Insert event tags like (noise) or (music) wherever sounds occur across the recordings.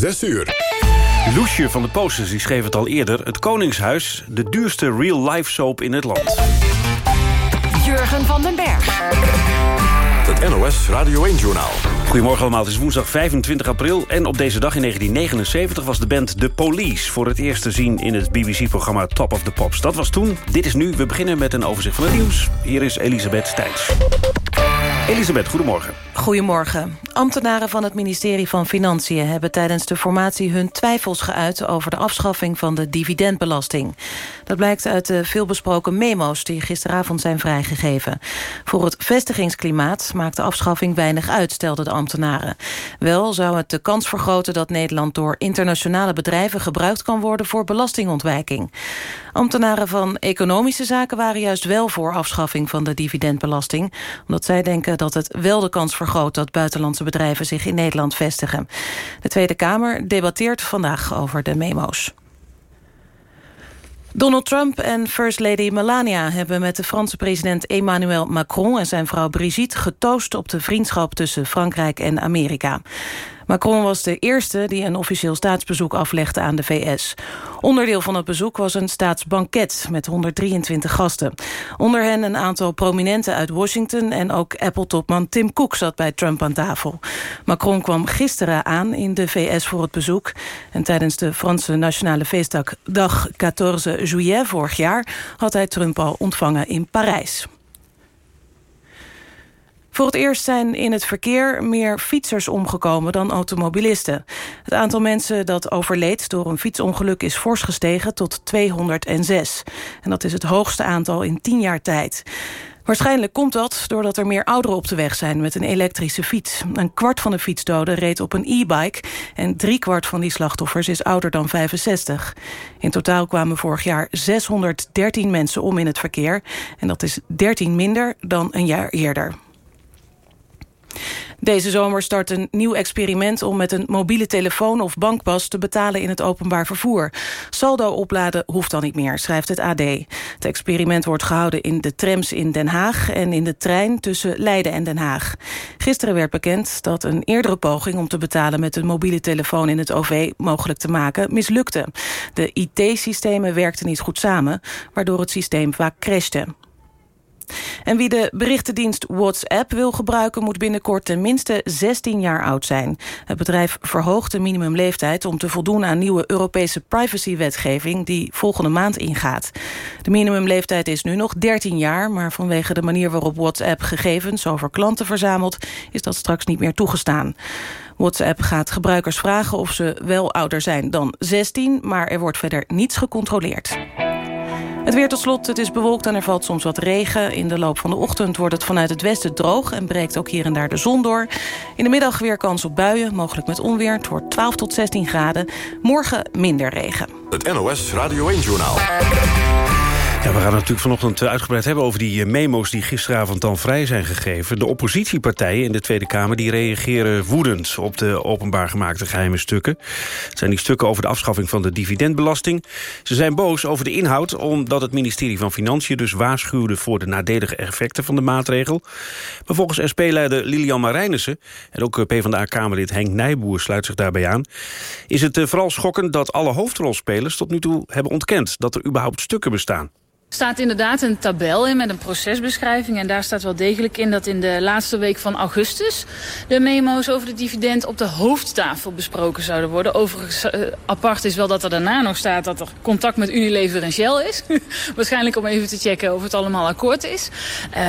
6 uur. Loesje van de Posters die schreef het al eerder. Het Koningshuis, de duurste real-life soap in het land. Jurgen van den Berg. Het NOS Radio 1-journaal. Goedemorgen allemaal, het is woensdag 25 april... en op deze dag in 1979 was de band The Police... voor het eerst te zien in het BBC-programma Top of the Pops. Dat was toen, dit is nu. We beginnen met een overzicht van het nieuws. Hier is Elisabeth Stijns. Elisabeth, goedemorgen. Goedemorgen. Ambtenaren van het ministerie van Financiën hebben tijdens de formatie hun twijfels geuit over de afschaffing van de dividendbelasting. Dat blijkt uit de veelbesproken memo's die gisteravond zijn vrijgegeven. Voor het vestigingsklimaat maakt de afschaffing weinig uit, stelden de ambtenaren. Wel zou het de kans vergroten dat Nederland door internationale bedrijven gebruikt kan worden voor belastingontwijking. Ambtenaren van economische zaken waren juist wel voor afschaffing van de dividendbelasting, omdat zij denken dat het wel de kans vergroot dat buitenlandse bedrijven zich in Nederland vestigen. De Tweede Kamer debatteert vandaag over de memo's. Donald Trump en First Lady Melania hebben met de Franse president Emmanuel Macron en zijn vrouw Brigitte getoost op de vriendschap tussen Frankrijk en Amerika. Macron was de eerste die een officieel staatsbezoek aflegde aan de VS. Onderdeel van het bezoek was een staatsbanket met 123 gasten. Onder hen een aantal prominenten uit Washington... en ook Apple-topman Tim Cook zat bij Trump aan tafel. Macron kwam gisteren aan in de VS voor het bezoek. En tijdens de Franse nationale feestdag 14 juillet vorig jaar... had hij Trump al ontvangen in Parijs. Voor het eerst zijn in het verkeer meer fietsers omgekomen dan automobilisten. Het aantal mensen dat overleed door een fietsongeluk is fors gestegen tot 206. En dat is het hoogste aantal in 10 jaar tijd. Waarschijnlijk komt dat doordat er meer ouderen op de weg zijn met een elektrische fiets. Een kwart van de fietsdoden reed op een e-bike... en driekwart van die slachtoffers is ouder dan 65. In totaal kwamen vorig jaar 613 mensen om in het verkeer... en dat is 13 minder dan een jaar eerder. Deze zomer start een nieuw experiment om met een mobiele telefoon of bankpas te betalen in het openbaar vervoer. Saldo opladen hoeft dan niet meer, schrijft het AD. Het experiment wordt gehouden in de trams in Den Haag en in de trein tussen Leiden en Den Haag. Gisteren werd bekend dat een eerdere poging om te betalen met een mobiele telefoon in het OV mogelijk te maken mislukte. De IT-systemen werkten niet goed samen, waardoor het systeem vaak crashte. En wie de berichtendienst WhatsApp wil gebruiken... moet binnenkort tenminste 16 jaar oud zijn. Het bedrijf verhoogt de minimumleeftijd... om te voldoen aan nieuwe Europese privacywetgeving... die volgende maand ingaat. De minimumleeftijd is nu nog 13 jaar... maar vanwege de manier waarop WhatsApp gegevens over klanten verzamelt... is dat straks niet meer toegestaan. WhatsApp gaat gebruikers vragen of ze wel ouder zijn dan 16... maar er wordt verder niets gecontroleerd. Het weer tot slot, het is bewolkt en er valt soms wat regen. In de loop van de ochtend wordt het vanuit het westen droog... en breekt ook hier en daar de zon door. In de middag weer kans op buien, mogelijk met onweer. Het wordt 12 tot 16 graden. Morgen minder regen. Het NOS Radio 1-journaal. We gaan het natuurlijk vanochtend uitgebreid hebben over die eh, memo's die gisteravond dan vrij zijn gegeven. De oppositiepartijen in de Tweede Kamer die reageren woedend op de openbaar gemaakte geheime stukken. Het zijn die stukken over de afschaffing van de dividendbelasting. Ze zijn boos over de inhoud omdat het ministerie van Financiën dus waarschuwde voor de nadelige effecten van de maatregel. Maar volgens SP-leider Lilian Marijnissen en ook eh, PvdA-Kamerlid Henk Nijboer sluit zich daarbij aan, is het eh, vooral schokkend dat alle hoofdrolspelers tot nu toe hebben ontkend dat er überhaupt stukken bestaan staat inderdaad een tabel in met een procesbeschrijving. En daar staat wel degelijk in dat in de laatste week van augustus... de memo's over de dividend op de hoofdtafel besproken zouden worden. Overigens uh, apart is wel dat er daarna nog staat dat er contact met Unilever en Shell is. (laughs) Waarschijnlijk om even te checken of het allemaal akkoord is.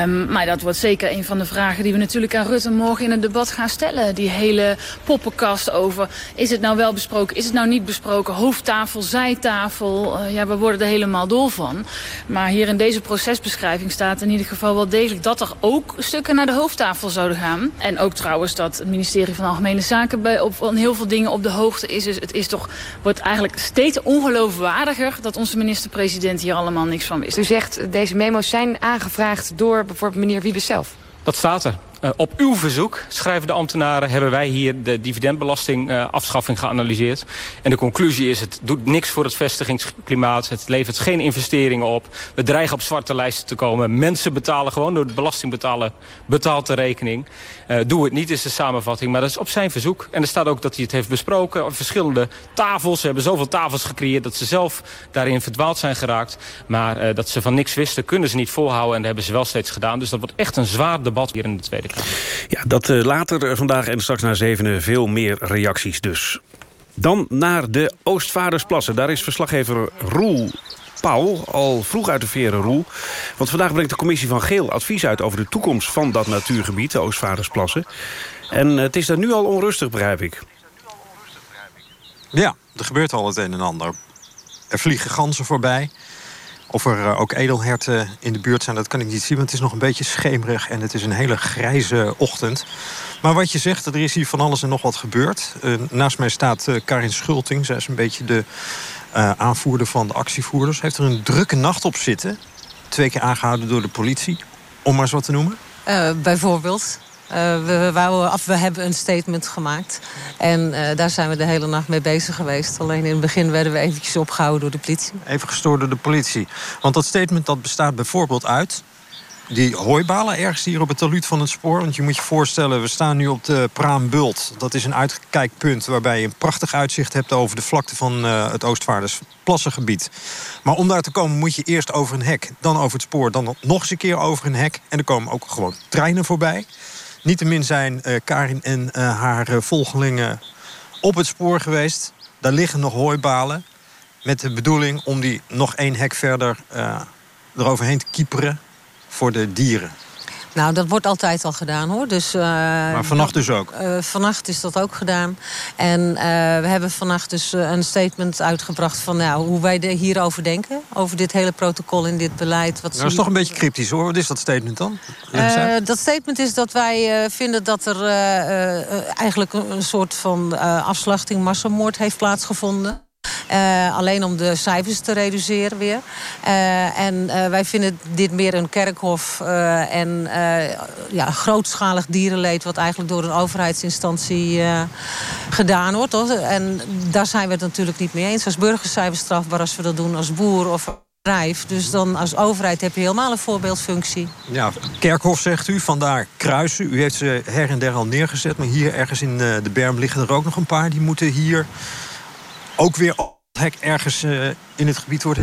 Um, maar dat wordt zeker een van de vragen die we natuurlijk aan Rutte morgen in het debat gaan stellen. Die hele poppenkast over, is het nou wel besproken, is het nou niet besproken? Hoofdtafel, zijtafel, uh, ja, we worden er helemaal dol van. Maar hier in deze procesbeschrijving staat in ieder geval wel degelijk... dat er ook stukken naar de hoofdtafel zouden gaan. En ook trouwens dat het ministerie van Algemene Zaken... bij op, van heel veel dingen op de hoogte is. Dus het is toch, wordt eigenlijk steeds ongeloofwaardiger... dat onze minister-president hier allemaal niks van wist. U zegt deze memo's zijn aangevraagd door bijvoorbeeld meneer Wiebes zelf? Dat staat er. Op uw verzoek, schrijven de ambtenaren... hebben wij hier de dividendbelastingafschaffing geanalyseerd. En de conclusie is, het doet niks voor het vestigingsklimaat. Het levert geen investeringen op. We dreigen op zwarte lijsten te komen. Mensen betalen gewoon door de belasting betalen, betaalt de rekening. Uh, doe het niet, is de samenvatting. Maar dat is op zijn verzoek. En er staat ook dat hij het heeft besproken verschillende tafels. Ze hebben zoveel tafels gecreëerd dat ze zelf daarin verdwaald zijn geraakt. Maar uh, dat ze van niks wisten, kunnen ze niet volhouden. En dat hebben ze wel steeds gedaan. Dus dat wordt echt een zwaar debat hier in de Tweede. Ja, dat uh, later vandaag en straks na zevenen veel meer reacties dus. Dan naar de Oostvaardersplassen. Daar is verslaggever Roel Paul al vroeg uit de veren, Roel. Want vandaag brengt de commissie van Geel advies uit... over de toekomst van dat natuurgebied, de Oostvaardersplassen. En het is daar nu al onrustig, begrijp ik. Ja, er gebeurt al het een en ander. Er vliegen ganzen voorbij. Of er eh, ook edelherten in de buurt zijn, dat kan ik niet zien. Want het is nog een beetje schemerig en het is een hele grijze ochtend. Maar wat je zegt, er is hier van alles en nog wat gebeurd. Uh, naast mij staat uh, Karin Schulting. Zij is een beetje de aanvoerder van de actievoerders. Heeft er een drukke nacht op zitten. Twee keer aangehouden door de politie. Om maar eens wat te noemen. bijvoorbeeld. Uh, we, we, hebben een statement gemaakt. En uh, daar zijn we de hele nacht mee bezig geweest. Alleen in het begin werden we eventjes opgehouden door de politie. Even gestoord door de politie. Want dat statement dat bestaat bijvoorbeeld uit die hooibalen ergens hier op het taluut van het spoor. Want je moet je voorstellen, we staan nu op de Praambult. Dat is een uitkijkpunt waarbij je een prachtig uitzicht hebt... over de vlakte van uh, het Oostvaardersplassengebied. Maar om daar te komen moet je eerst over een hek. Dan over het spoor, dan nog eens een keer over een hek. En er komen ook gewoon treinen voorbij. Niettemin zijn uh, Karin en uh, haar volgelingen op het spoor geweest. Daar liggen nog hooibalen. Met de bedoeling om die nog één hek verder eroverheen te kieperen voor de dieren? Nou, dat wordt altijd al gedaan hoor. Dus, uh, maar vannacht dus ook? Uh, vannacht is dat ook gedaan. En uh, we hebben vannacht dus een statement uitgebracht van nou, hoe wij er hierover denken. Over dit hele protocol en dit beleid. Wat nou, dat is toch een beetje cryptisch hoor. Wat is dat statement dan? dat statement is dat wij vinden dat er eigenlijk een soort van afslachting, massamoord heeft plaatsgevonden. Uh, alleen om de cijfers te reduceren weer. Uh, en uh, wij vinden dit meer een kerkhof en ja, grootschalig dierenleed... wat eigenlijk door een overheidsinstantie gedaan wordt. Toch? En daar zijn we het natuurlijk niet mee eens. Als burgers zijn we strafbaar als we dat doen als boer of bedrijf. Dus dan als overheid heb je helemaal een voorbeeldfunctie. Ja, kerkhof zegt u, vandaar kruisen. U heeft ze her en der al neergezet. Maar hier ergens in de berm liggen er ook nog een paar. Die moeten hier ook weer hek ergens uh, in het gebied wordt?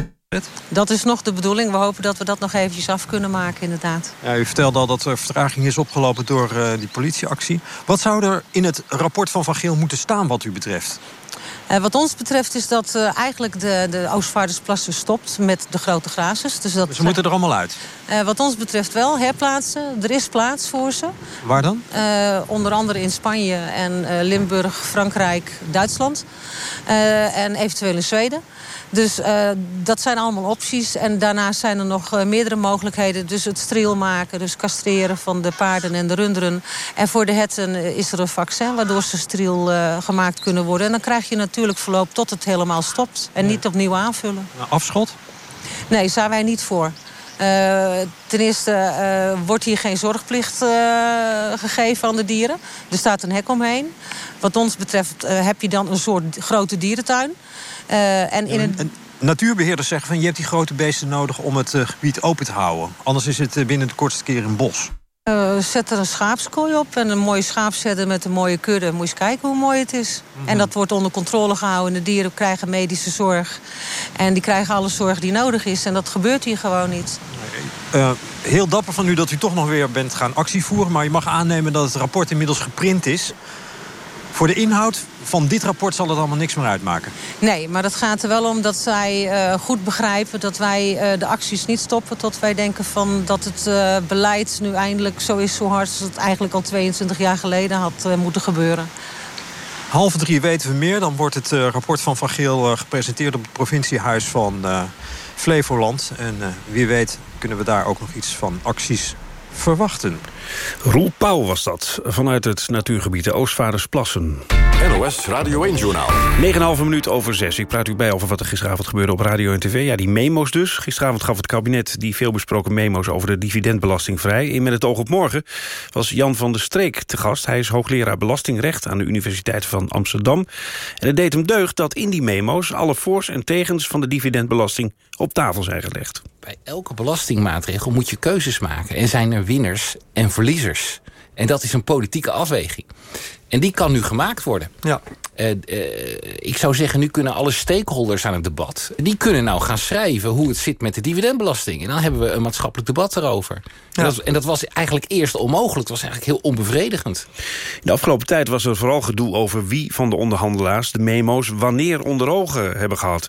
Dat is nog de bedoeling. We hopen dat we dat nog eventjes af kunnen maken, inderdaad. Ja, u vertelde al dat er vertraging is opgelopen door uh, die politieactie. Wat zou er in het rapport van Van Geel moeten staan wat u betreft? Uh, wat ons betreft is dat uh, eigenlijk de, de Oostvaardersplassen stopt met de grote grazers. Dus dat, ze moeten er allemaal uit? Uh, wat ons betreft wel, herplaatsen. Er is plaats voor ze. Waar dan? onder andere in Spanje en Limburg, Frankrijk, Duitsland. en eventueel in Zweden. Dus uh, dat zijn allemaal opties. En daarnaast zijn er nog uh, meerdere mogelijkheden. Dus het striel maken, dus castreren van de paarden en de runderen. En voor de herten is er een vaccin waardoor ze striel uh, gemaakt kunnen worden. En dan krijg je natuurlijk verloop tot het helemaal stopt. En niet opnieuw aanvullen. Nou, afschot? Nee, daar zijn wij niet voor. Uh, ten eerste uh, wordt hier geen zorgplicht uh, gegeven aan de dieren. Er staat een hek omheen. Wat ons betreft heb je dan een soort grote dierentuin. En in een... En natuurbeheerders zeggen van je hebt die grote beesten nodig om het gebied open te houden. Anders is het binnen de kortste keer een bos. Uh, zet er een schaapskooi op en een mooie schaap zetten met een mooie kudde. Moet je eens kijken hoe mooi het is. Mm -hmm. En dat wordt onder controle gehouden. De dieren krijgen medische zorg. En die krijgen alle zorg die nodig is. En dat gebeurt hier gewoon niet. Uh, heel dapper van u dat u toch nog weer bent gaan actievoeren. Maar je mag aannemen dat het rapport inmiddels geprint is. Voor de inhoud van dit rapport zal het allemaal niks meer uitmaken. Nee, maar het gaat er wel om dat zij uh, goed begrijpen... dat wij uh, de acties niet stoppen tot wij denken van dat het uh, beleid nu eindelijk zo is... zo hard als het eigenlijk al 22 jaar geleden had moeten gebeuren. Half drie weten we meer. Dan wordt het rapport van Van Geel gepresenteerd op het provinciehuis van Flevoland. En wie weet kunnen we daar ook nog iets van acties verwachten. Roel Pauw was dat, vanuit het natuurgebied de Oostvaardersplassen. Het NOS Radio 1-journaal. 9,5 minuut over 6. Ik praat u bij over wat er gisteravond gebeurde op radio en tv. Ja, die memo's dus. Gisteravond gaf het kabinet die veelbesproken memo's... over de dividendbelasting vrij. In Met het oog op morgen was Jan van der Streek te gast. Hij is hoogleraar belastingrecht aan de Universiteit van Amsterdam. En het deed hem deugd dat in die memo's... alle voor's en tegens van de dividendbelasting op tafel zijn gelegd. Bij elke belastingmaatregel moet je keuzes maken. En zijn er winnaars en verliezers. En dat is een politieke afweging. En die kan nu gemaakt worden. Ja. Uh, uh, ik zou zeggen, nu kunnen alle stakeholders aan het debat... die kunnen nou gaan schrijven hoe het zit met de dividendbelasting. En dan hebben we een maatschappelijk debat erover. Ja. En, dat, en, dat, was eigenlijk eerst onmogelijk. Het was eigenlijk heel onbevredigend. In de afgelopen tijd was er vooral gedoe over wie van de onderhandelaars... de memo's wanneer onder ogen hebben gehad.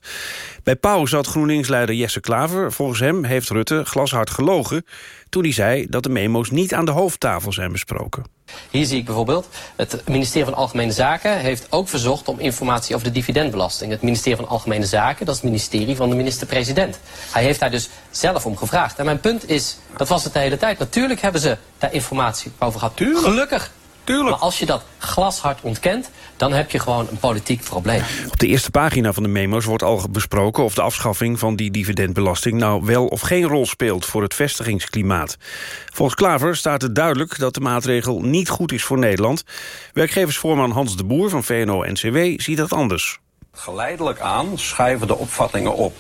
Bij Pauw zat GroenLinks-leider Jesse Klaver. Volgens hem heeft Rutte glashard gelogen... toen hij zei dat de memo's niet aan de hoofdtafel zijn besproken. Hier zie ik bijvoorbeeld, het ministerie van Algemene Zaken heeft ook verzocht om informatie over de dividendbelasting. Het ministerie van Algemene Zaken, dat is het ministerie van de minister-president. Hij heeft daar dus zelf om gevraagd. En mijn punt is, dat was het de hele tijd. Natuurlijk hebben ze daar informatie over gehad. Tuurlijk. Gelukkig. Tuurlijk. Maar als je dat glashard ontkent, dan heb je gewoon een politiek probleem. Op de eerste pagina van de memo's wordt al besproken... of de afschaffing van die dividendbelasting nou wel of geen rol speelt... voor het vestigingsklimaat. Volgens Klaver staat het duidelijk dat de maatregel niet goed is voor Nederland. Werkgeversvoorman Hans de Boer van VNO-NCW ziet dat anders. Geleidelijk aan schuiven de opvattingen op.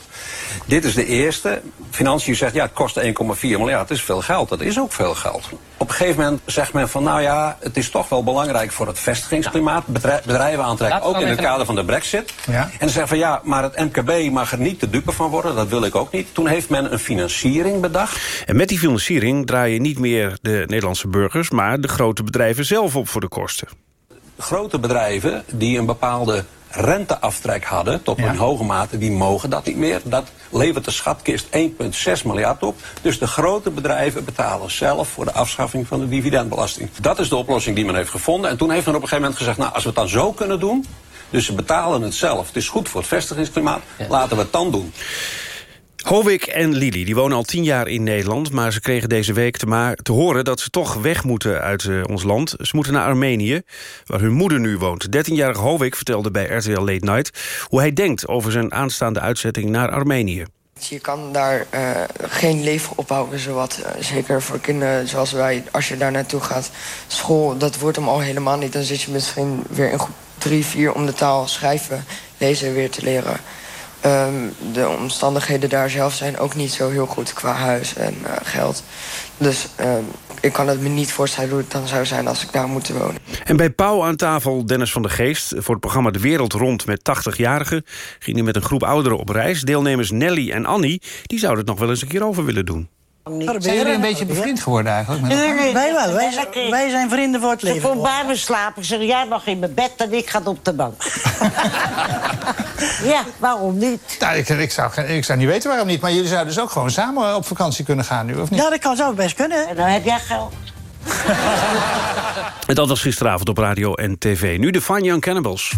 Dit is de eerste. Financiën zegt, ja, het kost 1,4 miljard. Dat is veel geld. Dat is ook veel geld. Op een gegeven moment zegt men van, nou ja, het is toch wel belangrijk voor het vestigingsklimaat. Bedrijven aantrekken, ook in het kader van de brexit. Ja. En ze zeggen van, ja, maar het MKB mag er niet de dupe van worden. Dat wil ik ook niet. Toen heeft men een financiering bedacht. En met die financiering draaien niet meer de Nederlandse burgers... maar de grote bedrijven zelf op voor de kosten. Grote bedrijven die een bepaalde renteaftrek hadden, tot een hoge mate, die mogen dat niet meer. Dat levert de schatkist 1,6 miljard op. Dus de grote bedrijven betalen zelf voor de afschaffing van de dividendbelasting. Dat is de oplossing die men heeft gevonden. En toen heeft men op een gegeven moment gezegd, nou als we het dan zo kunnen doen, dus ze betalen het zelf. Het is goed voor het vestigingsklimaat, laten we het dan doen. Hovik en Lili die wonen al tien jaar in Nederland... maar ze kregen deze week te, te horen dat ze toch weg moeten uit uh, ons land. Ze moeten naar Armenië, waar hun moeder nu woont. 13-jarige Hovik vertelde bij RTL Late Night... hoe hij denkt over zijn aanstaande uitzetting naar Armenië. Je kan daar uh, geen leven opbouwen, zowat. Uh, zeker voor kinderen zoals wij. Als je daar naartoe gaat, school, dat wordt hem al helemaal niet. Dan zit je misschien weer in groep 3, 4 om de taal schrijven, lezen weer te leren. Um, de omstandigheden daar zelf zijn ook niet zo heel goed qua huis en uh, geld. Dus um, ik kan het me niet voorstellen hoe het dan zou zijn als ik daar moet wonen. En bij Pauw aan tafel Dennis van der Geest. Voor het programma De Wereld Rond met 80-jarigen... ging hij met een groep ouderen op reis. Deelnemers Nelly en Annie die zouden het nog wel eens een keer over willen doen. Zijn jullie een beetje bevriend geworden eigenlijk? Met nee, nee, wij wel. Wij, wij, zijn vrienden voor het leven. Voor bij me slapen. Ik zeg, jij mag in mijn bed en ik ga op de bank. (laughs) ja, waarom niet? Nou, ik, ik, zou, ik zou niet weten waarom niet. Maar jullie zouden dus ook gewoon samen op vakantie kunnen gaan nu, of niet? Ja, dat kan zo best kunnen. En dan heb jij geld. (laughs) en dat was gisteravond op radio en tv. Nu de Fine Young Cannibals.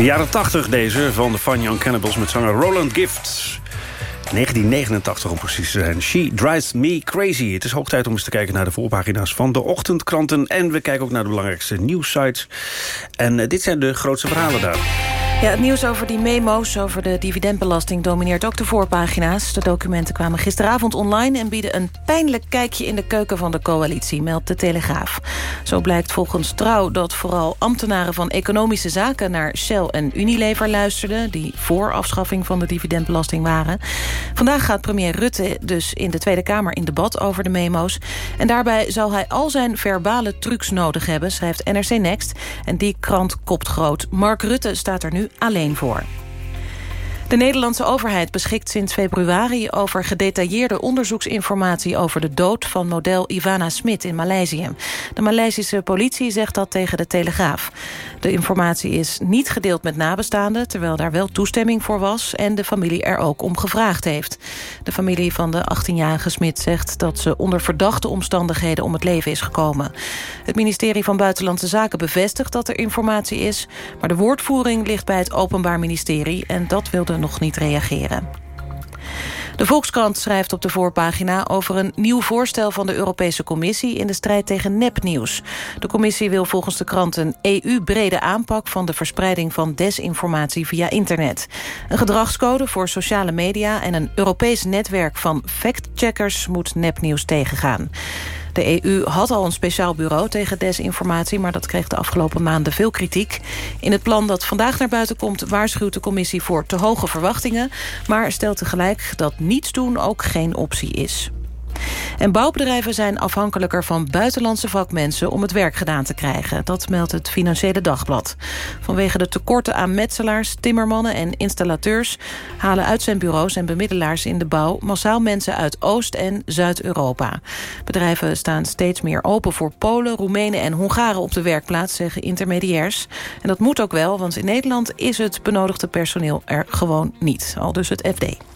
De jaren 80 deze van de Fun Young Cannibals met zanger Roland Gift. 1989 om precies te zijn. She Drives Me Crazy. Het is hoog tijd om eens te kijken naar de voorpagina's van de ochtendkranten. En we kijken ook naar de belangrijkste nieuwssites. En eh, dit zijn de grootste verhalen daar. Ja, het nieuws over die memo's over de dividendbelasting domineert ook de voorpagina's. De documenten kwamen gisteravond online en bieden een pijnlijk kijkje in de keuken van de coalitie, meldt de Telegraaf. Zo blijkt volgens Trouw dat vooral ambtenaren van economische zaken naar Shell en Unilever luisterden, die voor afschaffing van de dividendbelasting waren. Vandaag gaat premier Rutte dus in de Tweede Kamer in debat over de memo's. En daarbij zal hij al zijn verbale trucs nodig hebben, schrijft NRC Next. En die krant kopt groot. Mark Rutte staat er nu alleen voor. De Nederlandse overheid beschikt sinds februari over gedetailleerde onderzoeksinformatie over de dood van model Ivana Smit in Maleisië. De Maleisische politie zegt dat tegen de Telegraaf. De informatie is niet gedeeld met nabestaanden, terwijl daar wel toestemming voor was en de familie er ook om gevraagd heeft. De familie van de 18-jarige Smit zegt dat ze onder verdachte omstandigheden om het leven is gekomen. Het ministerie van Buitenlandse Zaken bevestigt dat er informatie is, maar de woordvoering ligt bij het Openbaar Ministerie en dat wilde nog niet reageren. De Volkskrant schrijft op de voorpagina over een nieuw voorstel van de Europese Commissie in de strijd tegen nepnieuws. De commissie wil volgens de krant een EU-brede aanpak van de verspreiding van desinformatie via internet. Een gedragscode voor sociale media en een Europees netwerk van factcheckers moet nepnieuws tegengaan. De EU had al een speciaal bureau tegen desinformatie... maar dat kreeg de afgelopen maanden veel kritiek. In het plan dat vandaag naar buiten komt... waarschuwt de commissie voor te hoge verwachtingen... maar stelt tegelijk dat niets doen ook geen optie is. En bouwbedrijven zijn afhankelijker van buitenlandse vakmensen... om het werk gedaan te krijgen. Dat meldt het Financiële Dagblad. Vanwege de tekorten aan metselaars, timmermannen en installateurs... halen uitzendbureaus en bemiddelaars in de bouw... massaal mensen uit Oost- en Zuid-Europa. Bedrijven staan steeds meer open voor Polen, Roemenen en Hongaren op de werkplaats... zeggen intermediairs. En dat moet ook wel, want in Nederland is het benodigde personeel er gewoon niet. Al dus het FD.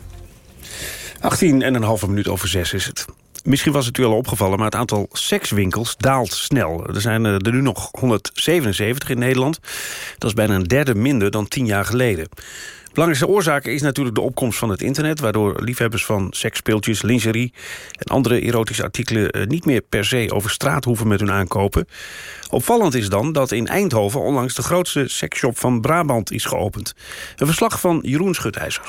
18 en een halve minuut over zes is het. Misschien was het u al opgevallen, maar het aantal sekswinkels daalt snel. Er zijn er nu nog 177 in Nederland. Dat is bijna een derde minder dan tien jaar geleden. Belangrijkste oorzaak is natuurlijk de opkomst van het internet... waardoor liefhebbers van seksspeeltjes, lingerie en andere erotische artikelen... Eh, niet meer per se over straat hoeven met hun aankopen. Opvallend is dan dat in Eindhoven onlangs de grootste seksshop van Brabant is geopend. Een verslag van Jeroen Schutijzer.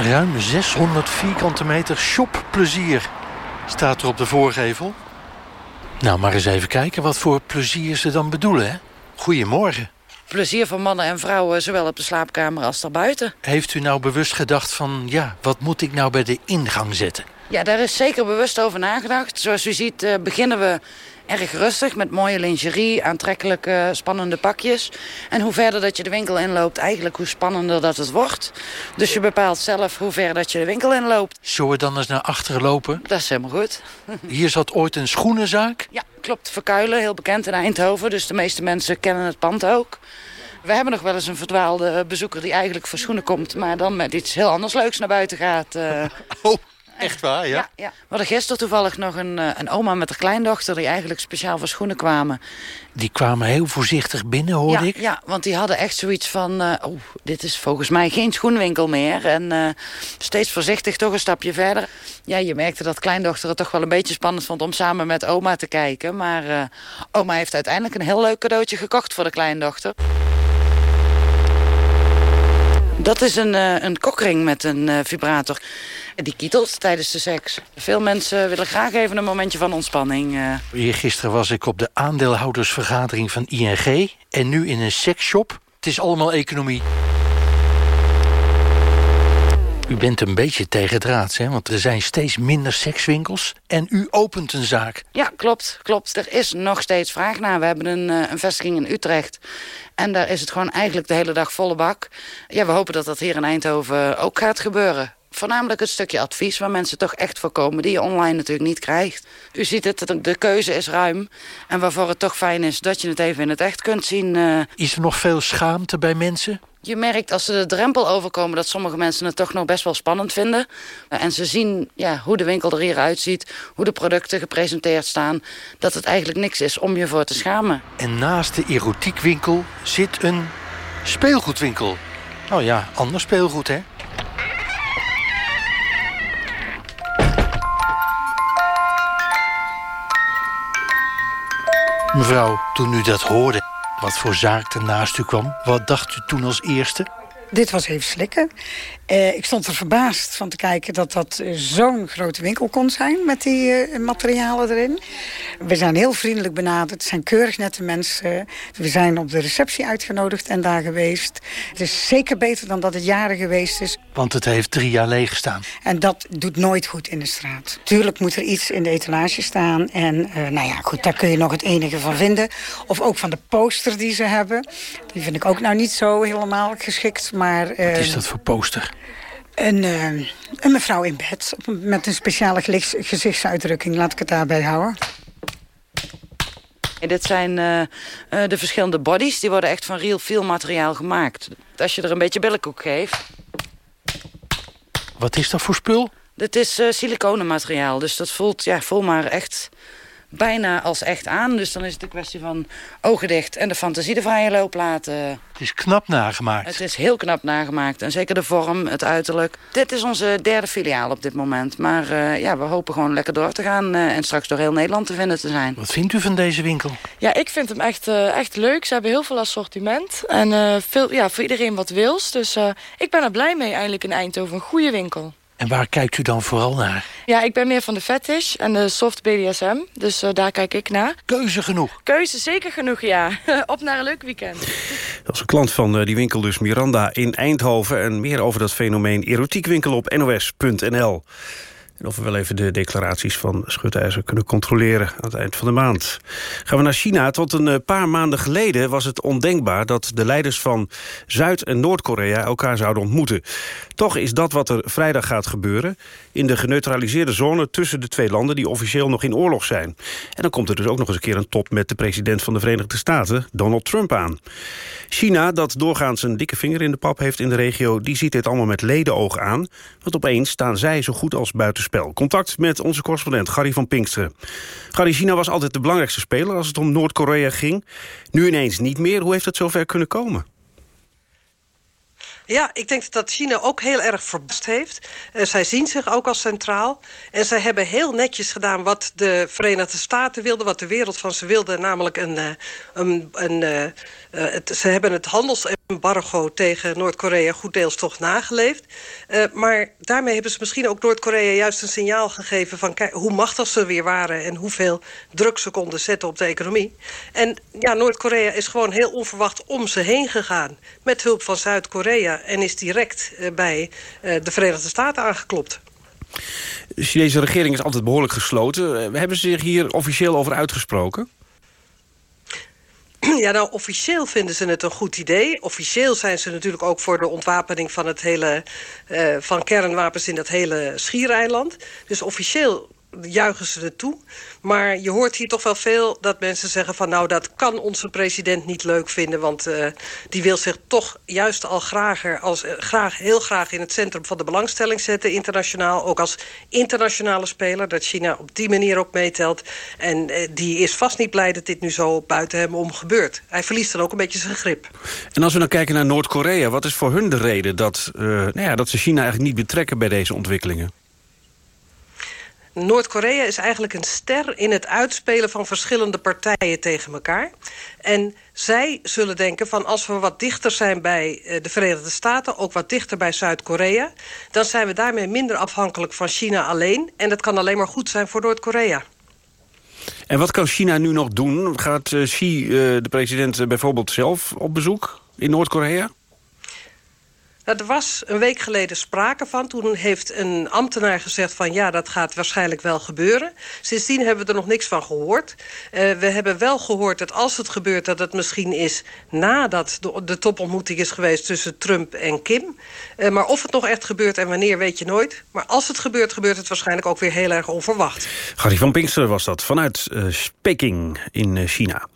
Ruim 600 vierkante meter shopplezier staat er op de voorgevel. Nou, maar eens even kijken wat voor plezier ze dan bedoelen, hè? Goedemorgen. Plezier voor mannen en vrouwen, zowel op de slaapkamer als daarbuiten. Heeft u nou bewust gedacht van, ja, wat moet ik nou bij de ingang zetten? Ja, daar is zeker bewust over nagedacht. Zoals u ziet uh, beginnen we erg rustig met mooie lingerie, aantrekkelijke, spannende pakjes. En hoe verder dat je de winkel inloopt, eigenlijk hoe spannender dat het wordt. Dus je bepaalt zelf hoe ver dat je de winkel inloopt. Zullen we dan eens naar achteren lopen? Dat is helemaal goed. (laughs) Hier zat ooit een schoenenzaak? Ja, klopt. Verkuilen, heel bekend in Eindhoven. Dus de meeste mensen kennen het pand ook. We hebben nog wel eens een verdwaalde bezoeker die eigenlijk voor schoenen komt... maar dan met iets heel anders leuks naar buiten gaat. Uh... (laughs) Oh, Echt waar, ja? Ja, ja. We hadden gisteren toevallig nog een, eh, een oma met haar kleindochter... die eigenlijk speciaal voor schoenen kwamen. Die kwamen heel voorzichtig binnen, hoorde ja, ik. Ja, want die hadden echt zoiets van... Uh, oh, dit is volgens mij geen schoenwinkel meer. En uh, steeds voorzichtig toch een stapje verder. Ja, je merkte dat kleindochter het toch wel een beetje spannend vond... om samen met oma te kijken. Maar oma heeft uiteindelijk een heel leuk cadeautje gekocht voor de kleindochter. Dat is een, uh, een kokring met een uh, vibrator. Die kietelt tijdens de seks. Veel mensen willen graag even een momentje van ontspanning. Uh. Hier gisteren was ik op de aandeelhoudersvergadering van ING... en nu in een seksshop. Het is allemaal economie. U bent een beetje tegendraads, hè? Want er zijn steeds minder sekswinkels. En u opent een zaak. Ja, klopt. klopt. Er is nog steeds vraag naar. We hebben een, een vestiging in Utrecht. En daar is het gewoon eigenlijk de hele dag volle bak. Ja, we hopen dat dat hier in Eindhoven ook gaat gebeuren. Voornamelijk het stukje advies waar mensen toch echt voor komen... die je online natuurlijk niet krijgt. U ziet het, de keuze is ruim. En waarvoor het toch fijn is dat je het even in het echt kunt zien. Uh... Is er nog veel schaamte bij mensen? Je merkt als ze de drempel overkomen... dat sommige mensen het toch nog best wel spannend vinden. En ze zien ja, hoe de winkel er hier uitziet... hoe de producten gepresenteerd staan... dat het eigenlijk niks is om je voor te schamen. En naast de erotiekwinkel zit een speelgoedwinkel. Nou ja, ander speelgoed, hè? Mevrouw, toen u dat hoorde, wat voor zaak er naast u kwam... wat dacht u toen als eerste? Dit was even slikken. Uh, ik stond er verbaasd van te kijken dat dat uh, zo'n grote winkel kon zijn... met die uh, materialen erin. We zijn heel vriendelijk benaderd. Het zijn keurig nette mensen. We zijn op de receptie uitgenodigd en daar geweest. Het is zeker beter dan dat het jaren geweest is. Want het heeft drie jaar leeg gestaan. En dat doet nooit goed in de straat. Tuurlijk moet er iets in de etalage staan. En nou ja, goed, daar kun je nog het enige van vinden. Of ook van de poster die ze hebben. Die vind ik ook nou niet zo helemaal geschikt. Maar, Wat is dat voor poster? Een, uh, een mevrouw in bed met een speciale gezichtsuitdrukking. Laat ik het daarbij houden. En dit zijn uh, uh, de verschillende bodies. Die worden echt van real feel materiaal gemaakt. Als je er een beetje billenkoek geeft. Wat is dat voor spul? Dit is uh, siliconenmateriaal. Dus dat voelt, ja, voel maar echt bijna als echt aan. Dus dan is het een kwestie van ogen dicht en de fantasie de vrije loop laten. Het is knap nagemaakt. Het is heel knap nagemaakt. En zeker de vorm, het uiterlijk. Dit is onze derde filiaal op dit moment. Maar uh, ja, we hopen gewoon lekker door te gaan uh, en straks door heel Nederland te vinden te zijn. Wat vindt u van deze winkel? Ja, ik vind hem echt, uh, echt leuk. Ze hebben heel veel assortiment. En veel, ja, voor iedereen wat wils. Dus ik ben er blij mee eigenlijk in Eindhoven. Een goede winkel. En waar kijkt u dan vooral naar? Ja, ik ben meer van de fetish en de soft BDSM. Dus uh, daar kijk ik naar. Keuze genoeg? Keuze zeker genoeg, ja. (laughs) Op naar een leuk weekend. Dat is een klant van uh, die winkel dus Miranda in Eindhoven. En meer over dat fenomeen erotiekwinkel op nos.nl. En of we wel even de declaraties van Schutijzer kunnen controleren aan het eind van de maand. Gaan we naar China. Tot een paar maanden geleden was het ondenkbaar dat de leiders van Zuid- en Noord-Korea elkaar zouden ontmoeten. Toch is dat wat er vrijdag gaat gebeuren in de geneutraliseerde zone tussen de twee landen die officieel nog in oorlog zijn. En dan komt er dus ook nog eens een keer een top met de president van de Verenigde Staten, Donald Trump, aan. China, dat doorgaans een dikke vinger in de pap heeft in de regio, die ziet dit allemaal met ledenoog aan. Want opeens staan zij zo goed als Contact met onze correspondent Gary van Pinksteren. Gary, China was altijd de belangrijkste speler als het om Noord-Korea ging. Nu ineens niet meer. Hoe heeft het zover kunnen komen? Ja, ik denk dat China ook heel erg verbaasd heeft. Uh, zij zien zich ook als centraal. En zij hebben heel netjes gedaan wat de Verenigde Staten wilden... wat de wereld van ze wilde, namelijk een... Uh, een, een uh, het, ze hebben het handelsembargo tegen Noord-Korea goed deels toch nageleefd. maar daarmee hebben ze misschien ook Noord-Korea juist een signaal gegeven... van hoe machtig ze weer waren en hoeveel druk ze konden zetten op de economie. En ja, Noord-Korea is gewoon heel onverwacht om ze heen gegaan... met hulp van Zuid-Korea en is direct uh, bij de Verenigde Staten aangeklopt. De Chinese regering is altijd behoorlijk gesloten. Hebben ze zich hier officieel over uitgesproken? (clears throat) Ja, nou, officieel vinden ze het een goed idee. Officieel zijn ze natuurlijk ook voor de ontwapening van, het hele, uh, van kernwapens in dat hele schiereiland. Dus officieel juichen ze het toe. Maar je hoort hier toch wel veel dat mensen zeggen van... nou, dat kan onze president niet leuk vinden... want uh, die wil zich toch juist al grager als, uh, graag, heel graag in het centrum van de belangstelling zetten... internationaal, ook als internationale speler... dat China op die manier ook meetelt. En uh, die is vast niet blij dat dit nu zo buiten hem om gebeurt. Hij verliest dan ook een beetje zijn grip. En als we dan kijken naar Noord-Korea... wat is voor hun de reden dat, nou ja, dat ze China eigenlijk niet betrekken bij deze ontwikkelingen? Noord-Korea is eigenlijk een ster in het uitspelen van verschillende partijen tegen elkaar. En zij zullen denken van als we wat dichter zijn bij de Verenigde Staten... ook wat dichter bij Zuid-Korea... dan zijn we daarmee minder afhankelijk van China alleen. En dat kan alleen maar goed zijn voor Noord-Korea. En wat kan China nu nog doen? Gaat uh, Xi, uh, de president, bijvoorbeeld zelf op bezoek in Noord-Korea? Er was een week geleden sprake van. Toen heeft een ambtenaar gezegd van ja, dat gaat waarschijnlijk wel gebeuren. Sindsdien hebben we er nog niks van gehoord. Uh, we hebben wel gehoord dat als het gebeurt... dat het misschien is nadat de, de topontmoeting is geweest tussen Trump en Kim. Uh, maar of het nog echt gebeurt en wanneer weet je nooit. Maar als het gebeurt, gebeurt het waarschijnlijk ook weer heel erg onverwacht. Gary van Pinkster was dat vanuit uh, Peking in China.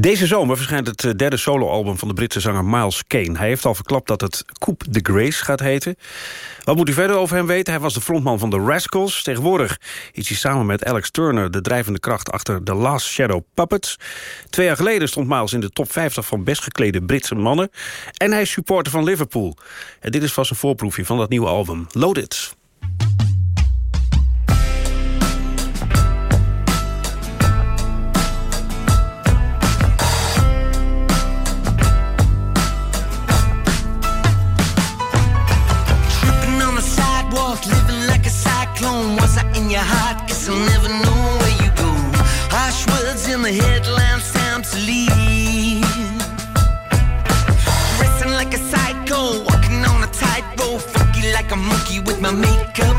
Deze zomer verschijnt het eh, derde soloalbum van de Britse zanger Miles Kane. Hij heeft al verklapt dat het Coupe de Grace gaat heten. Wat moet u verder over hem weten? Hij was de frontman van de Rascals. Tegenwoordig is hij samen met Alex Turner de drijvende kracht achter The Last Shadow Puppets. Twee jaar geleden stond Miles in de top 50 van best geklede Britse mannen. En hij is supporter van Liverpool. En dit is vast een voorproefje van dat nieuwe album, Loaded. I'll never know where you go. Harsh words in the headlines, time to leave. Racing like a psycho, walking on a tightrope, funky like a monkey with my makeup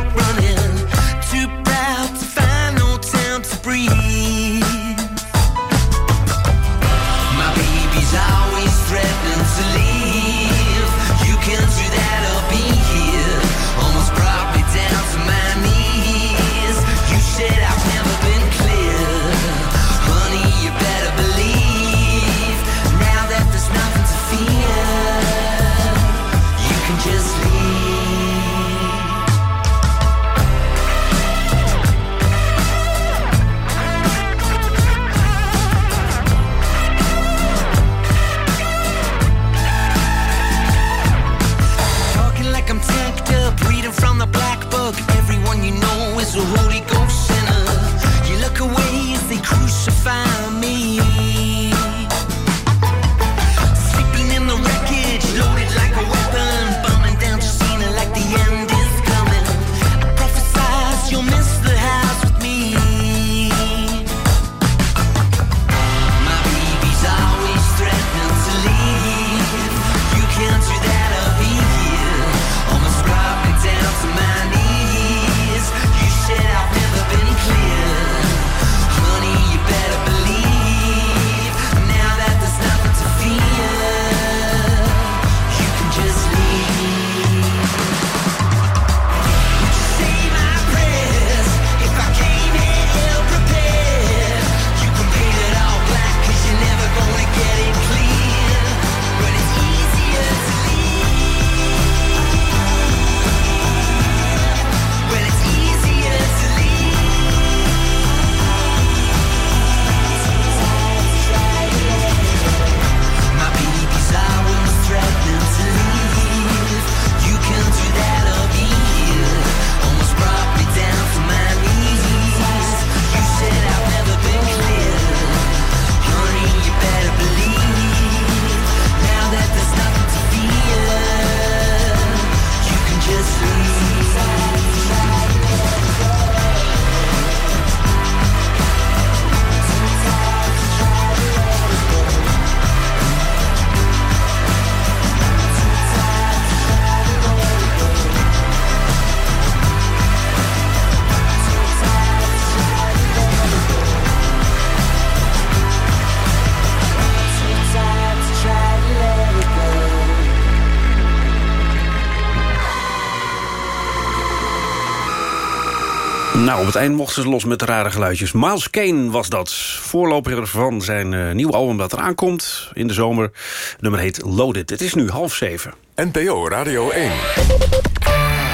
het eind mochten ze los met de rare geluidjes. Miles Kane was dat. Voorloper van zijn uh, nieuwe album dat eraan komt in de zomer. Nummer heet Loaded. Het is nu half zeven. NPO Radio 1.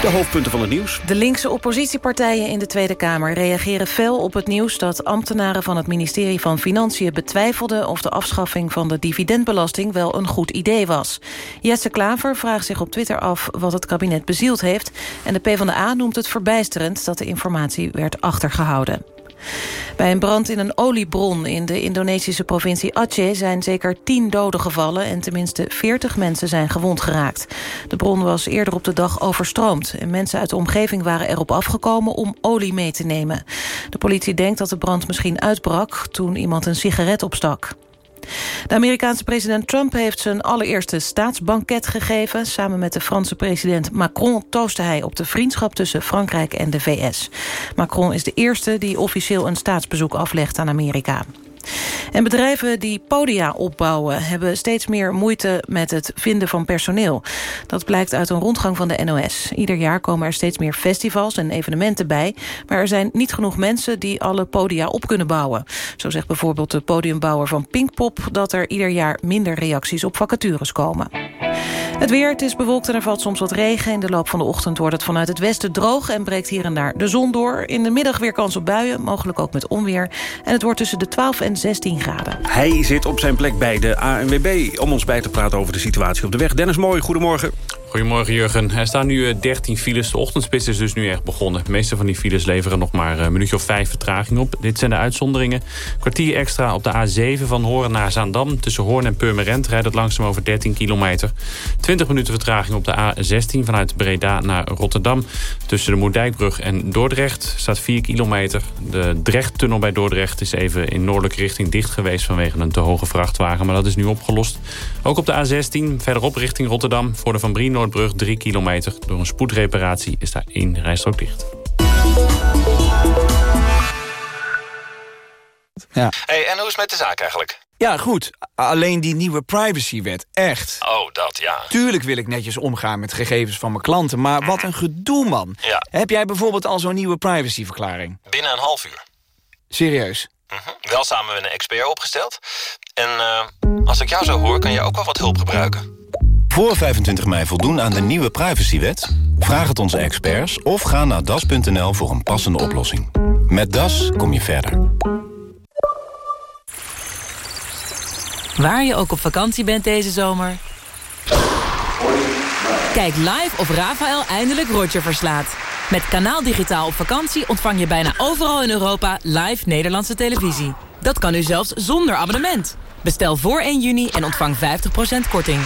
De hoofdpunten van het nieuws. De linkse oppositiepartijen in de Tweede Kamer reageren fel op het nieuws... dat ambtenaren van het ministerie van Financiën betwijfelden... of de afschaffing van de dividendbelasting wel een goed idee was. Jesse Klaver vraagt zich op Twitter af wat het kabinet bezield heeft... en de PvdA noemt het verbijsterend dat de informatie werd achtergehouden. Bij een brand in een oliebron in de Indonesische provincie Aceh... zijn zeker 10 doden gevallen en tenminste 40 mensen zijn gewond geraakt. De bron was eerder op de dag overstroomd... en mensen uit de omgeving waren erop afgekomen om olie mee te nemen. De politie denkt dat de brand misschien uitbrak toen iemand een sigaret opstak. De Amerikaanse president Trump heeft zijn allereerste staatsbanket gegeven. Samen met de Franse president Macron toostte hij op de vriendschap tussen Frankrijk en de VS. Macron is de eerste die officieel een staatsbezoek aflegt aan Amerika. En bedrijven die podia opbouwen... hebben steeds meer moeite met het vinden van personeel. Dat blijkt uit een rondgang van de NOS. Ieder jaar komen er steeds meer festivals en evenementen bij... maar er zijn niet genoeg mensen die alle podia op kunnen bouwen. Zo zegt bijvoorbeeld de podiumbouwer van Pinkpop... dat er ieder jaar minder reacties op vacatures komen. Het weer, het is bewolkt en er valt soms wat regen. In de loop van de ochtend wordt het vanuit het westen droog... en breekt hier en daar de zon door. In de middag weer kans op buien, mogelijk ook met onweer. En het wordt tussen de 12 en 16 graden. Hij zit op zijn plek bij de ANWB om ons bij te praten over de situatie op de weg. Dennis Mooi, goedemorgen. Goedemorgen Jurgen. Er staan nu eh, 13 files. De ochtendspits is dus nu echt begonnen. De meeste van die files leveren nog maar een minuutje of vijf vertraging op. Dit zijn de uitzonderingen. Kwartier extra op de A7 van Hoorn naar Zaandam. Tussen Hoorn en Purmerend rijdt het langzaam over 13 kilometer. 20 minuten vertraging op de A16 vanuit Breda naar Rotterdam. Tussen de Moerdijkbrug en Dordrecht staat 4 kilometer. De Drechttunnel bij Dordrecht is even in noordelijke richting dicht geweest... vanwege een te hoge vrachtwagen, maar dat is nu opgelost. Ook op de A16 verderop richting Rotterdam voor de Van Brien Noordbrug 3 kilometer. Door een spoedreparatie is daar één rijstrook dicht. Ja. Hey, en hoe is het met de zaak eigenlijk? ja, goed. Alleen die nieuwe privacywet, echt. Oh, dat ja. Tuurlijk wil ik netjes omgaan met gegevens van mijn klanten... maar wat een gedoe, man. Ja. Heb jij bijvoorbeeld al zo'n nieuwe privacyverklaring? Binnen een half uur. Serieus? Mhm. Wel samen met een expert opgesteld. En eh, als ik jou zo hoor, kan je ook wel wat hulp gebruiken. Voor 25 mei voldoen aan de nieuwe privacywet? Vraag het onze experts of ga naar das.nl voor een passende oplossing. Met Das kom je verder. Waar je ook op vakantie bent deze zomer. Kijk live of Rafael eindelijk Roger verslaat. Met Kanaal Digitaal op vakantie ontvang je bijna overal in Europa live Nederlandse televisie. Dat kan nu zelfs zonder abonnement. Bestel voor 1 juni en ontvang 50% korting.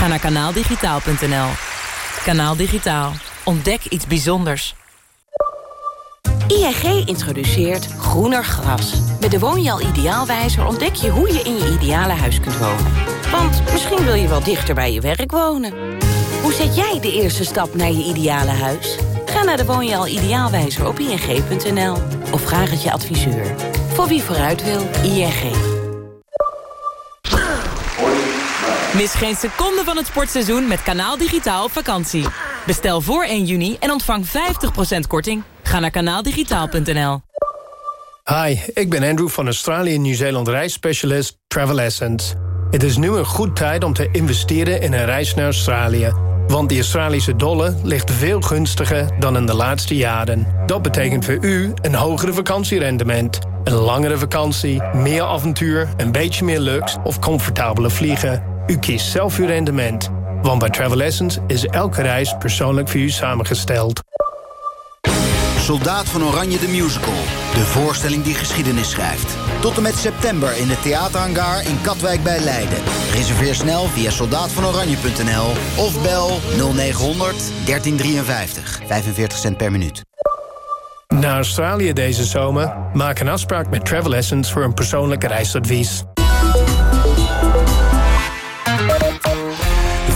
Ga naar kanaaldigitaal.nl. Kanaal Digitaal. Ontdek iets bijzonders. ING introduceert groener gras. Met de Woonjaal Ideaalwijzer ontdek je hoe je in je ideale huis kunt wonen. Want misschien wil je wel dichter bij je werk wonen. Hoe zet jij de eerste stap naar je ideale huis? Ga naar de Woonjaal Ideaalwijzer op ing.nl. Of vraag het je adviseur. Voor wie vooruit wil, ING. Mis geen seconde van het sportseizoen met Kanaal Digitaal op vakantie. Bestel voor 1 juni en ontvang 50% korting. Ga naar kanaaldigitaal.nl. Hi, ik ben Andrew van Australië Nieuw-Zeeland reisspecialist Travel Essence. Het is nu een goed tijd om te investeren in een reis naar Australië. Want die Australische dollar ligt veel gunstiger dan in de laatste jaren. Dat betekent voor u een hogere vakantierendement. Een langere vakantie, meer avontuur, een beetje meer luxe of comfortabele vliegen. U kiest zelf uw rendement. Want bij Travel Essence is elke reis persoonlijk voor u samengesteld. Soldaat van Oranje de Musical. De voorstelling die geschiedenis schrijft. Tot en met september in de theaterhangar in Katwijk bij Leiden. Reserveer snel via soldaatvanoranje.nl of bel 0900 1353. 45 cent per minuut. Naar Australië deze zomer? Maak een afspraak met Travel Essence voor een persoonlijk reisadvies.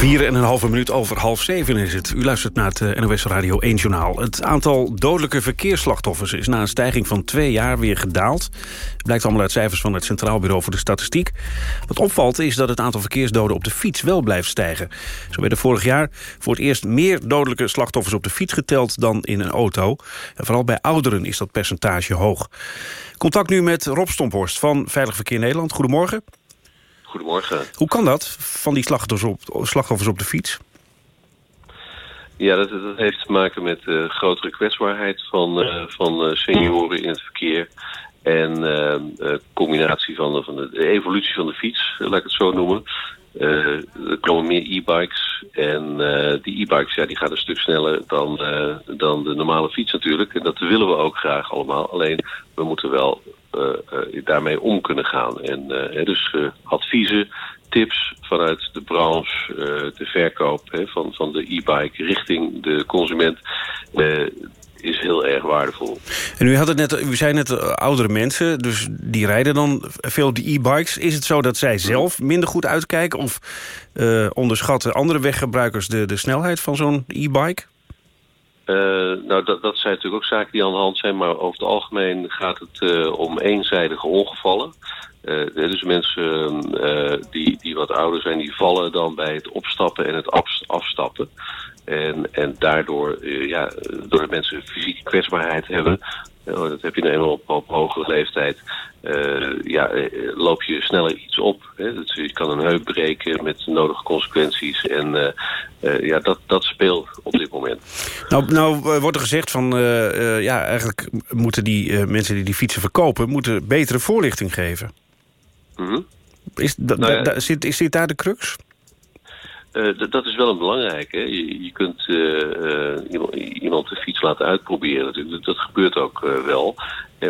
4 en een halve minuut over half zeven is het. U luistert naar het eh, NOS Radio 1 Journaal. Het aantal dodelijke verkeersslachtoffers is na een stijging van twee jaar weer gedaald. Blijkt allemaal uit cijfers van het Centraal Bureau voor de Statistiek. Wat opvalt is dat het aantal verkeersdoden op de fiets wel blijft stijgen. Zo werden vorig jaar voor het eerst meer dodelijke slachtoffers op de fiets geteld dan in een auto. En vooral bij ouderen is dat percentage hoog. Contact nu met Rob Stomphorst van Veilig Verkeer Nederland. Goedemorgen. Goedemorgen. Hoe kan dat, van die slachtoffers op, slachtoffers op de fiets? Ja, dat, dat heeft te maken met uh, grotere kwetsbaarheid van, uh, van uh, senioren in het verkeer. En combinatie van, de, van de, evolutie van de fiets, laat ik het zo noemen. er komen meer e-bikes en die e-bikes ja, die gaan een stuk sneller dan, dan de normale fiets natuurlijk. En dat willen we ook graag allemaal. Alleen we moeten wel daarmee om kunnen gaan. En uh, dus adviezen, tips vanuit de branche, de verkoop van, van de e-bike richting de consument is heel erg waardevol. En u had het net, u zei net oudere mensen, dus die rijden dan veel op de e-bikes. Is het zo dat zij zelf minder goed uitkijken of onderschatten andere weggebruikers de, de snelheid van zo'n e-bike? Eh, nou, dat, dat zijn natuurlijk ook zaken die aan de hand zijn, maar over het algemeen gaat het eh, om eenzijdige ongevallen. Eh, dus mensen die, die wat ouder zijn, die vallen dan bij het opstappen en het afs- afstappen. En, en daardoor, ja, doordat mensen fysieke kwetsbaarheid hebben, dat heb je nou eenmaal op, op hogere leeftijd, eh, ja, eh, loop je sneller iets op. Hè? Dat, je kan een heup breken met de nodige consequenties. En eh, ja, dat, dat speelt op dit moment. Nou, nou wordt er gezegd van... ja, eigenlijk moeten die mensen die die fietsen verkopen... moeten betere voorlichting geven. Mhm. Is, da- Nou ja. da- da- zit, is dit daar de crux? Eh, dat is wel een belangrijke. Je, je kunt eh, eh, iemand, de fiets laten uitproberen. Dat, gebeurt ook wel.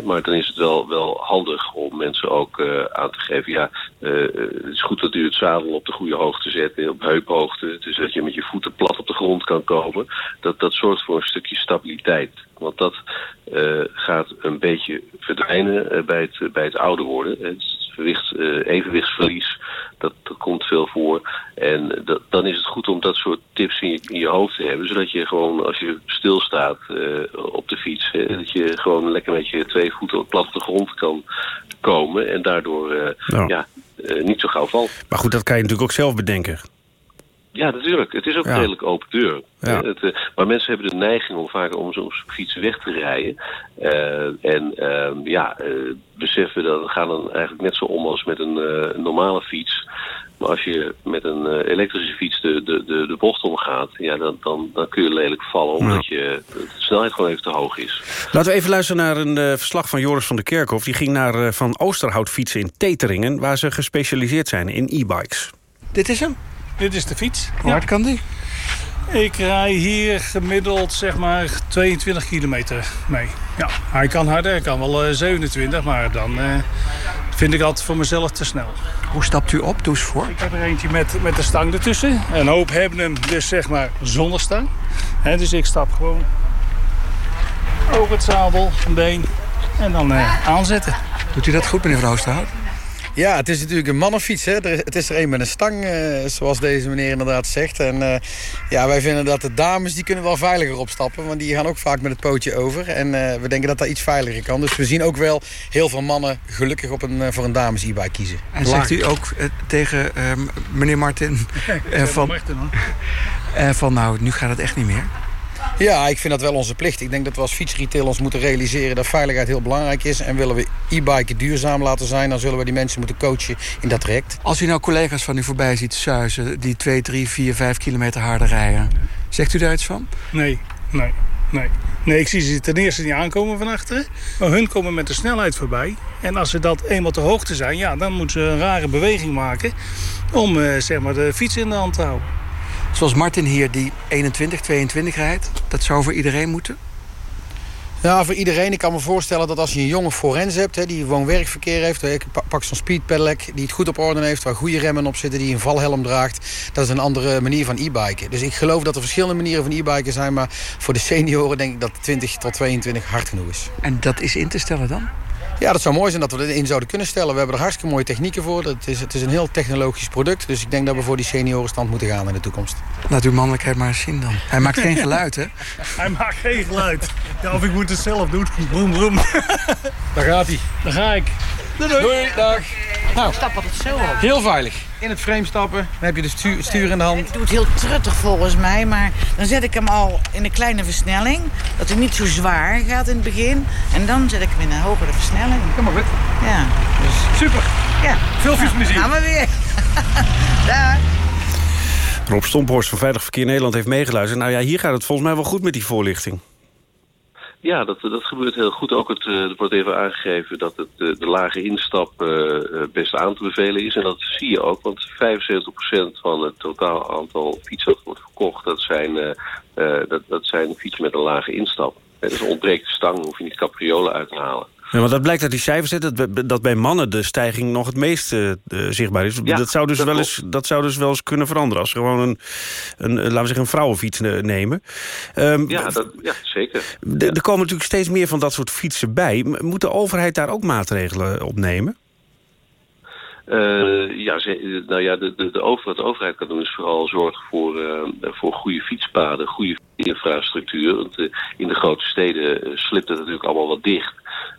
Maar dan is het wel, wel handig om mensen ook aan te geven... ja, het is goed dat u het zadel op de goede hoogte zet, op heuphoogte. Dus dat je met je voeten plat op de grond kan komen. Dat, dat zorgt voor een stukje stabiliteit. Want dat eh, gaat een beetje verdwijnen eh, bij, het, bij het ouder worden. Het gewicht, eh, evenwichtsverlies, dat, dat komt veel voor. En dat, dan is het goed om dat soort tips in je, in je hoofd te hebben. Zodat je gewoon, als je stilstaat eh, op de fiets... eh, dat je gewoon lekker met je twee voeten plat op de grond kan komen. En daardoor eh, Ja. ja. eh, niet zo gauw valt. Maar goed, dat kan je natuurlijk ook zelf bedenken. Ja, natuurlijk. Het is ook Ja. een redelijk open deur. Ja. Het, eh, maar mensen hebben de neiging om vaak om zo'n fiets weg te rijden. Eh, en ehm, ja, eh, beseffen dat gaan dan eigenlijk net zo om als met een eh, normale fiets. Maar als je met een eh, elektrische fiets de, de, de, de bocht omgaat, ja, dan, dan, dan kun je lelijk vallen omdat je, de snelheid gewoon even te hoog is. Laten we even luisteren naar een eh, verslag van Joris van der Kerkhof. Die ging naar eh, Van Oosterhout fietsen in Teteringen... waar ze gespecialiseerd zijn in e-bikes. Dit is hem? Dit is de fiets. Hoe hard kan die? Ik rij hier gemiddeld zeg maar 22 kilometer mee. Ja, hij kan harder, hij kan wel eh, 27, maar dan eh, vind ik altijd voor mezelf te snel. Hoe stapt u op? Eens voor. Ik heb er eentje met, met de stang ertussen. Een hoop hebben hem dus zeg maar zonder stang. Dus ik stap gewoon over het zadel, een been en dan eh, aanzetten. Doet u dat goed, meneer Oosterhout? Ja, het is natuurlijk een mannenfiets. Hè. Er- Het is er een met een stang, eh, zoals deze meneer inderdaad zegt. En eh, ja, wij vinden dat de dames die kunnen wel veiliger opstappen. Want die gaan ook vaak met het pootje over. En eh, we denken dat dat iets veiliger kan. Dus we zien ook wel heel veel mannen gelukkig op een, voor een dames e-bike kiezen. En zegt u ook tegen meneer Martin van, eh, van nou, nu gaat het echt niet meer? Ja, ik vind dat wel onze plicht. Ik denk dat we als fietsretail ons moeten realiseren dat veiligheid heel belangrijk is. En willen we e-biken duurzaam laten zijn, dan zullen we die mensen moeten coachen in dat traject. Als u nou collega's van u voorbij ziet suizen... die 2, 3, 4, 5 kilometer harder rijden... zegt u daar iets van? Nee, nee, nee. Nee, ik zie ze ten eerste niet aankomen van achteren. Maar hun komen met de snelheid voorbij. En als ze dat eenmaal te hoogte zijn, ja, dan moeten ze een rare beweging maken... om eh, zeg maar de fiets in de hand te houden. Zoals Martin hier, die 21, 22 rijdt. Dat zou voor iedereen moeten? Ja, voor iedereen. Ik kan me voorstellen dat als je een jonge forens hebt... Hè, die woon-werkverkeer heeft, hè, ik pa- pak zo'n speed pedelec... die het goed op orde heeft, waar goede remmen op zitten... die een valhelm draagt, dat is een andere manier van e-biken. Dus ik geloof dat er verschillende manieren van e-biken zijn... maar voor de senioren denk ik dat 20 tot 22 hard genoeg is. En dat is in te stellen dan? Ja, dat zou mooi zijn dat we dat in zouden kunnen stellen. We hebben er hartstikke mooie technieken voor. Het is, het is een heel technologisch product. Dus ik denk dat we voor die seniorenstand moeten gaan in de toekomst. Laat uw mannelijkheid maar eens zien dan. Hij maakt geen geluid, hè? (laughs) Hij maakt geen geluid. Ja, of ik moet het zelf doen. Broem, broem. Daar gaat hij. Daar ga ik. Doei, doei. dag. Nou, Stap altijd zo op. heel veilig. In het frame stappen, dan heb je de stu- stuur in de hand. Ik doe het heel truttig volgens mij, maar dan zet ik hem al in een kleine versnelling. Dat hij niet zo zwaar gaat in het begin. En dan zet ik hem in een hogere versnelling. Kom maar goed. Ja, dus... Super. Ja. Veel fietsplezier. Gaan we weer. (laughs) Dag. Rob Stomphorst van Veilig Verkeer Nederland heeft meegeluisterd. Nou ja, hier gaat het volgens mij wel goed met die voorlichting. Ja, dat, dat gebeurt heel goed. Ook het, eh, er wordt even aangegeven dat het, eh, de lage instap eh, best aan te bevelen is. En dat zie je ook, want 75% van het totaal aantal fietsen dat wordt verkocht... dat zijn, eh, dat, dat zijn fietsen met een lage instap. Dus ontbreekt de stang, hoef je niet capriolen uit te halen. Ja, want dat blijkt uit die cijfers hè, dat, bij- dat bij mannen de stijging nog het meest eh, eh, zichtbaar is. Ja, dat, zou dus dat wel eens, dat zou dus wel eens kunnen veranderen. Als ze gewoon een, een, eh, laten we zeggen, een vrouwenfiets eh, nemen. Ehm, Ja, dat, ja zeker. Er komen natuurlijk steeds meer van dat soort fietsen bij. Moet de overheid daar ook maatregelen op nemen? Uh, ja, ze, nou ja, de, de, de over, wat de overheid kan doen is vooral zorgen voor, uh, voor goede fietspaden, goede infrastructuur. Want uh, in de grote steden slipt het natuurlijk allemaal wat dicht.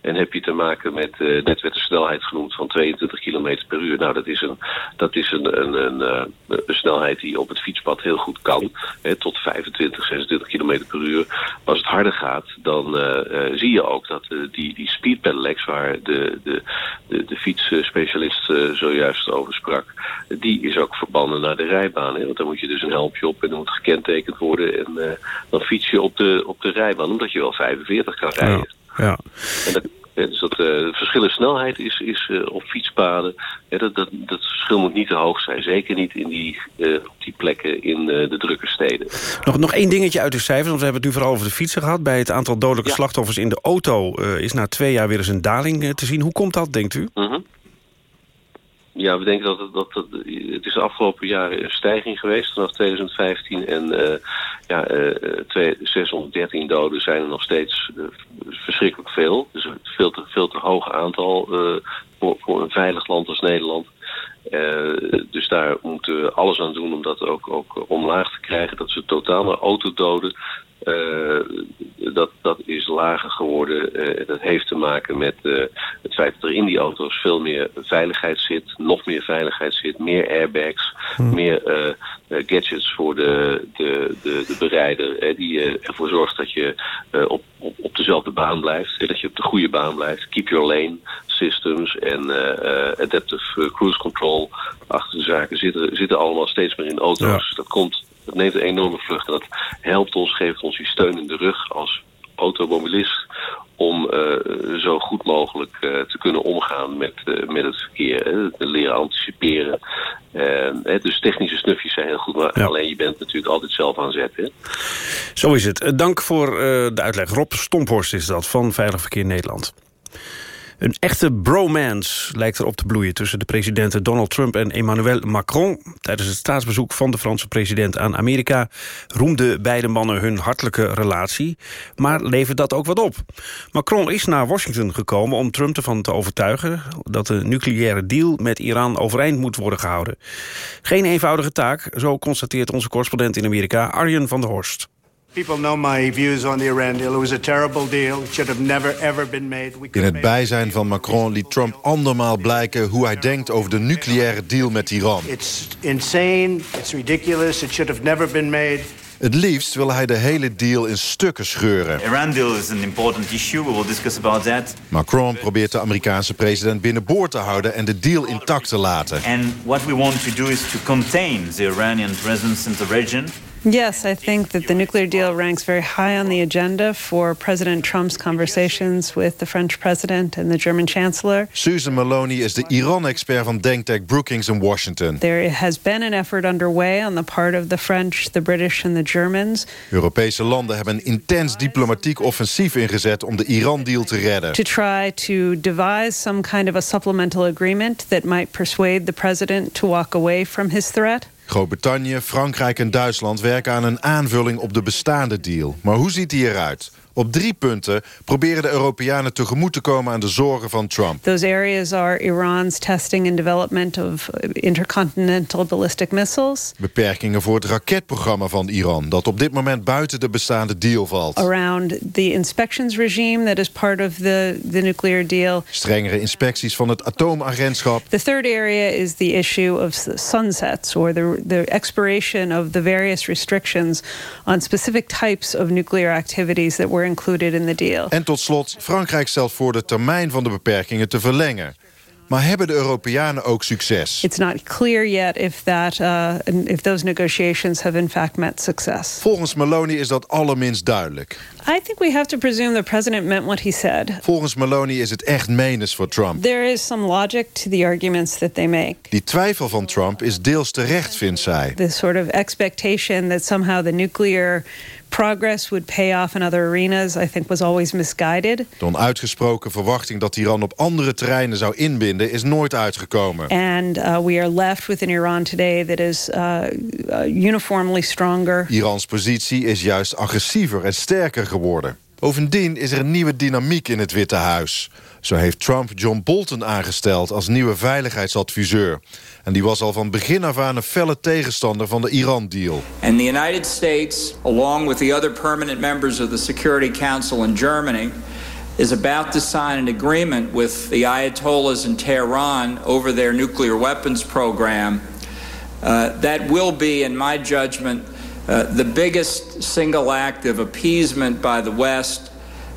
En heb je te maken met, uh, net werd de snelheid genoemd van 22 km per uur. Nou, dat is een, dat is een, een, een, een snelheid die op het fietspad heel goed kan. Hè, tot 25, 26 km per uur. Als het harder gaat, dan uh, uh, zie je ook dat die, die speed pedelecs, waar de, de, de, de fietsspecialist zojuist over sprak, die is ook verbannen naar de rijbaan. Hè, want dan moet je dus een helmpje op en dan moet gekentekend worden. En dan fiets je op de, op de rijbaan, omdat je wel 45 kan rijden. Ja. En dat, dus dat uh, het verschil in snelheid is, is uh, op fietspaden. Dat, dat, dat verschil moet niet te hoog zijn. Zeker niet in die, uh, op die plekken in de drukke steden. Nog, nog één dingetje uit de cijfers. Want we hebben het nu vooral over de fietsen gehad. Bij het aantal dodelijke ja. slachtoffers in de auto... is na twee jaar weer eens een daling te zien. Hoe komt dat, denkt u? -huh. Ja, we denken dat het, dat het, het is de afgelopen jaren een stijging geweest vanaf 2015. En uh, ja, uh, twee, 613 doden zijn er nog steeds uh, verschrikkelijk veel. Dus een veel te, veel te hoog aantal voor, voor een veilig land als Nederland. Dus daar moeten we alles aan doen om dat ook, ook omlaag te krijgen. Dat ze totale autododen, uh, dat, dat is lager geworden. Uh, dat heeft te maken met het feit dat er in die auto's veel meer veiligheid zit. Nog meer veiligheid zit, meer airbags, hmm. meer gadgets voor de, de, de, de berijder. die ervoor zorgt dat je op, op, op dezelfde baan blijft. dat je op de goede baan blijft. Keep your lane systems en adaptive cruise control achter de zaken zitten, zitten allemaal steeds meer in auto's. Ja. Dat, komt, dat neemt een enorme vlucht en dat helpt ons, geeft ons die steun in de rug als automobilist om uh, zo goed mogelijk uh, te kunnen omgaan met, uh, met het verkeer. Hè, te leren anticiperen. Hè, dus technische snufjes zijn heel goed, maar ja. alleen je bent natuurlijk altijd zelf aan zet. Hè. Zo is het. Dank voor de uitleg. Rob Stomphorst is dat van Veilig Verkeer Nederland. Een echte bromance lijkt erop te bloeien... tussen de presidenten Donald Trump en Emmanuel Macron. Tijdens het staatsbezoek van de Franse president aan Amerika... roemden beide mannen hun hartelijke relatie. Maar levert dat ook wat op? Macron is naar Washington gekomen om Trump ervan te overtuigen... dat de nucleaire deal met Iran overeind moet worden gehouden. Geen eenvoudige taak, zo constateert onze correspondent in Amerika... Arjen van der Horst. People know my views on the Iran deal. It was a terrible deal. It should have never ever been made. In het bijzijn van Macron liet Trump andermaal blijken hoe hij denkt over de nucleaire deal met Iran. It's insane. It's ridiculous. It should have never been made. Het liefst wil hij de hele deal in stukken scheuren. Iran deal is an important issue. We will discuss about that. Macron probeert de Amerikaanse president binnenboord te houden en de deal intact te laten. And what we want to do is to contain the Iranian presence in the region. Yes, I think that the nuclear deal ranks very high on the agenda for President Trump's conversations with the French president and the German chancellor. Susan Maloney is the Iran-expert van denktank Brookings in Washington. There has been an effort underway on the part of the French, the British and the Germans. Europese landen hebben een intens diplomatiek offensief ingezet om de Iran-deal te redden. To try to devise some kind of a supplemental agreement that might persuade the president to walk away from his threat. Groot-Brittannië, Frankrijk en Duitsland werken aan een aanvulling op de bestaande deal. Maar hoe ziet die eruit? Op drie punten proberen de Europeanen tegemoet te komen aan de zorgen van Trump. Those areas are Iran's testing and development of intercontinental ballistic missiles. Beperkingen voor het raketprogramma van Iran, dat op dit moment buiten de bestaande deal valt. Around the inspections regime that is part of the, the nuclear deal. Strengere inspecties van het atoomagentschap. The third area is the issue of sunsets or the, the expiration of the various restrictions on specific types of nuclear activities that were included in the deal. En tot slot, Frankrijk stelt voor de termijn van de beperkingen te verlengen. Maar hebben de Europeanen ook succes? It's not clear yet if that uh, if those negotiations have in fact met success. Volgens Maloney is dat allerminst duidelijk. I think we have to presume the president meant what he said. Volgens Maloney is het echt menens voor Trump. There is some logic to the arguments that they make. Die twijfel van Trump is deels terecht, vindt zij. The sort of expectation that somehow the nuclear progress would pay off in other arenas, I think was always misguided. De onuitgesproken verwachting dat Iran op andere terreinen zou inbinden is nooit uitgekomen. And uh, we are left with an Iran today that is uh, uh, uniformly stronger. Irans positie is juist agressiever en sterker geworden. Bovendien is er een nieuwe dynamiek in het Witte Huis. Zo heeft Trump John Bolton aangesteld als nieuwe veiligheidsadviseur. En die was al van begin af aan een felle tegenstander van de Iran-deal. And the United States, along with the other permanent members of the Security Council in Germany, is about to sign an agreement with the Ayatollahs in Tehran over their nuclear weapons program. Uh, that will be, in my judgment, uh, the biggest single act of appeasement by the West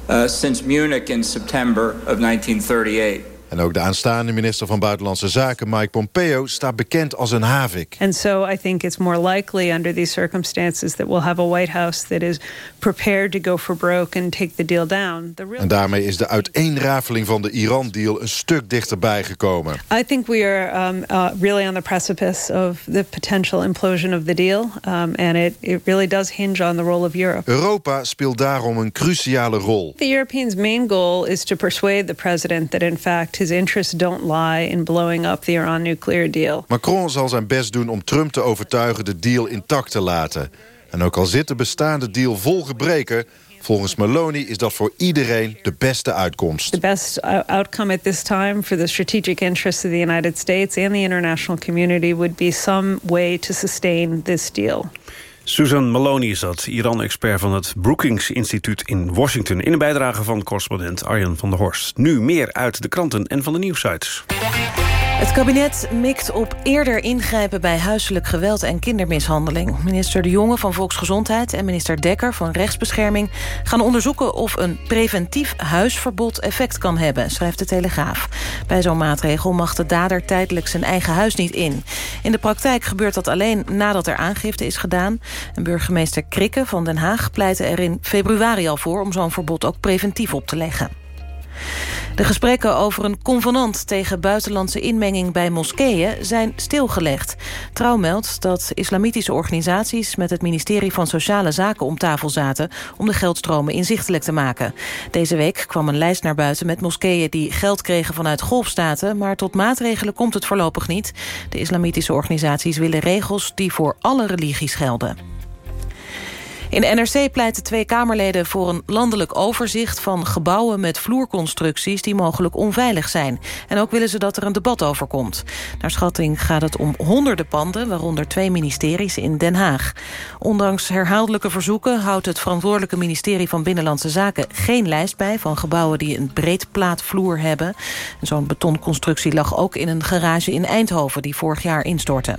Uh, since Munich in September of 1938. En ook de aanstaande minister van Buitenlandse Zaken, Mike Pompeo, staat bekend als een havik. And so I think it's more likely under these circumstances that we'll have a White House that is prepared to go for broke and take the deal down. The real En daarmee is de uiteenrafeling van de Iran-deal een stuk dichterbij gekomen. I think we are um, uh, really on the precipice of the potential implosion of the deal. Um, and it, it really does hinge on the role of Europe. Europa speelt daarom een cruciale rol. The Europeans' main goal is to persuade the president that in fact his interests don't lie in blowing up the Iran nuclear deal. Macron zal zijn best doen om Trump te overtuigen de deal intact te laten. En ook al zit de bestaande deal vol gebreken... volgens Meloni is dat voor iedereen de beste uitkomst. The best outcome at this time for the strategic interests of the United States and the international community would be some way to sustain this deal. Susan Maloney is dat, Iran-expert van het Brookings Instituut in Washington... in een bijdrage van correspondent Arjen van der Horst. Nu meer uit de kranten en van de nieuwsites. Het kabinet mikt op eerder ingrijpen bij huiselijk geweld en kindermishandeling. Minister De Jonge van Volksgezondheid en minister Dekker van Rechtsbescherming... gaan onderzoeken of een preventief huisverbod effect kan hebben, schrijft de Telegraaf. Bij zo'n maatregel mag de dader tijdelijk zijn eigen huis niet in. In de praktijk gebeurt dat alleen nadat er aangifte is gedaan. En burgemeester Krikke van Den Haag pleitte er in februari al voor... om zo'n verbod ook preventief op te leggen. De gesprekken over een convenant tegen buitenlandse inmenging bij moskeeën zijn stilgelegd. Trouw meldt dat islamitische organisaties met het ministerie van Sociale Zaken om tafel zaten om de geldstromen inzichtelijk te maken. Deze week kwam een lijst naar buiten met moskeeën die geld kregen vanuit golfstaten, maar tot maatregelen komt het voorlopig niet. De islamitische organisaties willen regels die voor alle religies gelden. In de NRC pleiten twee Kamerleden voor een landelijk overzicht... van gebouwen met vloerconstructies die mogelijk onveilig zijn. En ook willen ze dat er een debat over komt. Naar schatting gaat het om honderden panden... waaronder twee ministeries in Den Haag. Ondanks herhaaldelijke verzoeken houdt het verantwoordelijke ministerie van Binnenlandse Zaken... geen lijst bij van gebouwen die een breedplaatvloer hebben. Zo'n betonconstructie lag ook in een garage in Eindhoven... die vorig jaar instortte.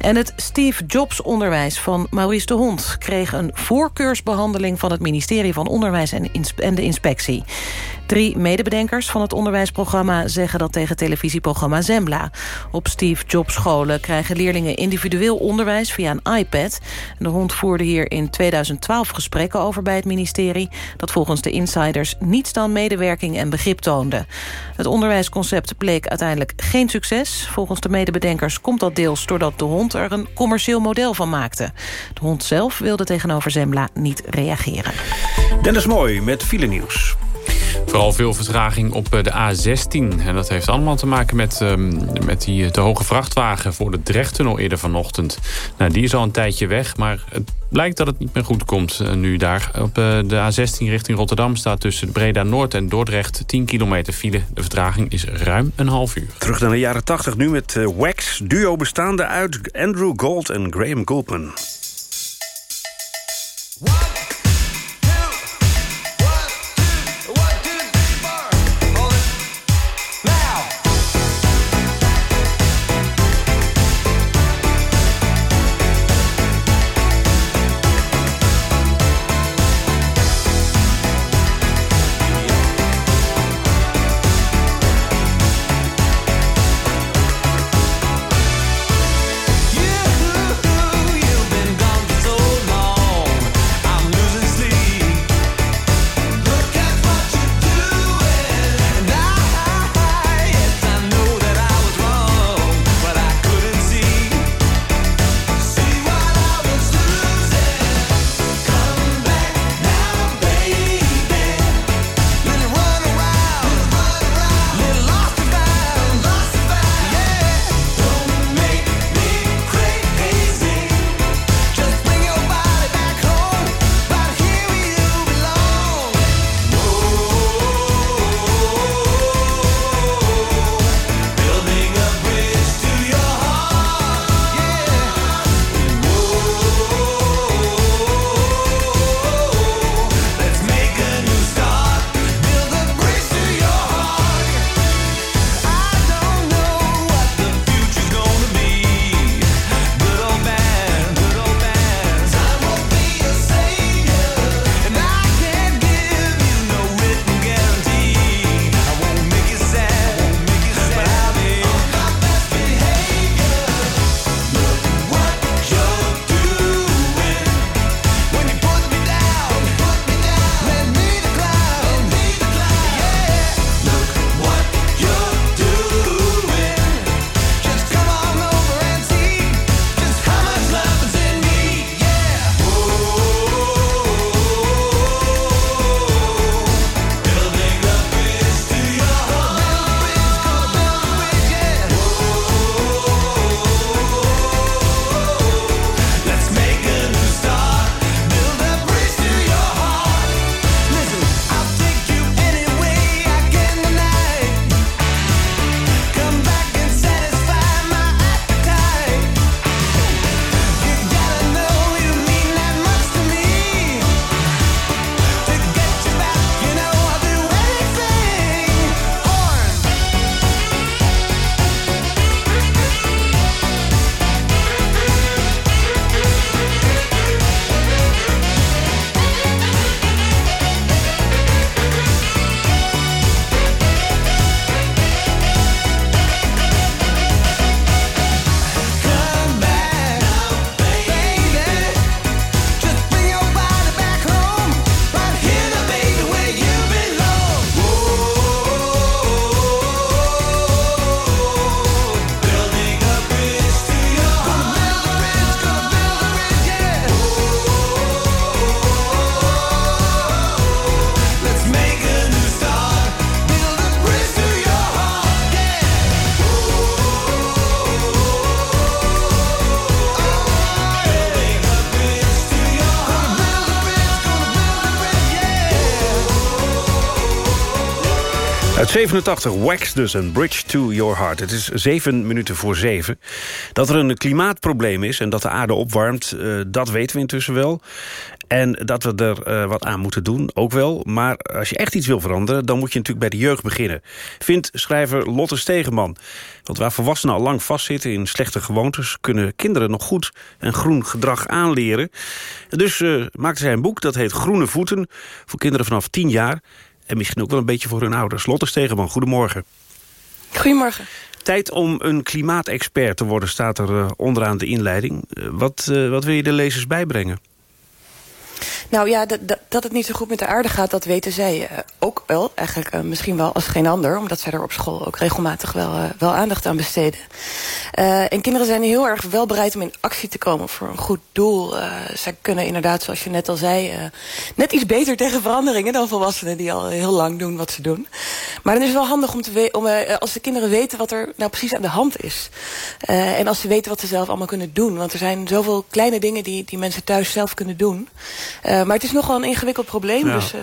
En het Steve Jobs onderwijs van Maurice de Hond... kreeg een voorkeursbehandeling van het ministerie van Onderwijs en, en de Inspectie. Drie medebedenkers van het onderwijsprogramma zeggen dat tegen televisieprogramma Zembla. Op Steve Jobs scholen krijgen leerlingen individueel onderwijs via een iPad. De hond voerde hier in 2012 gesprekken over bij het ministerie... dat volgens de insiders niets dan medewerking en begrip toonde. Het onderwijsconcept bleek uiteindelijk geen succes. Volgens de medebedenkers komt dat deels doordat de hond er een commercieel model van maakte. De hond zelf wilde tegenover Zembla niet reageren. Dennis Mooi met file nieuws. Vooral veel vertraging op eh, de A16. En dat heeft allemaal te maken met, um, met die eh, te hoge vrachtwagen... voor de Drechttunnel eerder vanochtend. Nou, die is al een tijdje weg, maar het blijkt dat het niet meer goed komt uh, nu daar. Op uh, de A16 richting Rotterdam staat tussen Breda Noord en Dordrecht... 10 kilometer file. De vertraging is ruim een half uur. Terug naar de jaren 80 nu met Wax. Duo bestaande uit Andrew Gold en Graham Goldman. Uit 87, Wax dus, een Bridge to Your Heart. Het is zeven minuten voor zeven. Dat er een klimaatprobleem is en dat de aarde opwarmt... Uh, dat weten we intussen wel. En dat we er uh, wat aan moeten doen, ook wel. Maar als je echt iets wil veranderen... dan moet je natuurlijk bij de jeugd beginnen. Vindt schrijver Lotte Stegeman. Want waar volwassenen al lang vastzitten in slechte gewoontes... kunnen kinderen nog goed en groen gedrag aanleren. Dus uh, maakte zij een boek, dat heet Groene Voeten... voor kinderen vanaf 10 jaar... En misschien ook wel een beetje voor hun ouders. Lotte Stegeman, goedemorgen. Goedemorgen. Tijd om een klimaatexpert te worden, staat er uh, onderaan de inleiding. Uh, wat, uh, wat wil je de lezers bijbrengen? Nou ja, dat het niet zo goed met de aarde gaat, dat weten zij uh, ook wel. Eigenlijk uh, misschien wel als geen ander, omdat zij er op school ook regelmatig wel, uh, wel aandacht aan besteden. en kinderen zijn heel erg wel bereid om in actie te komen voor een goed doel. zij kunnen inderdaad, zoals je net al zei, net iets beter tegen veranderingen dan volwassenen die al heel lang doen wat ze doen. Maar dan is het wel handig om, te om als de kinderen weten wat er nou precies aan de hand is. en als ze weten wat ze zelf allemaal kunnen doen. Want er zijn zoveel kleine dingen die, die mensen thuis zelf kunnen doen. Uh, maar het is nogal een ingewikkeld probleem. Ja. Dus uh,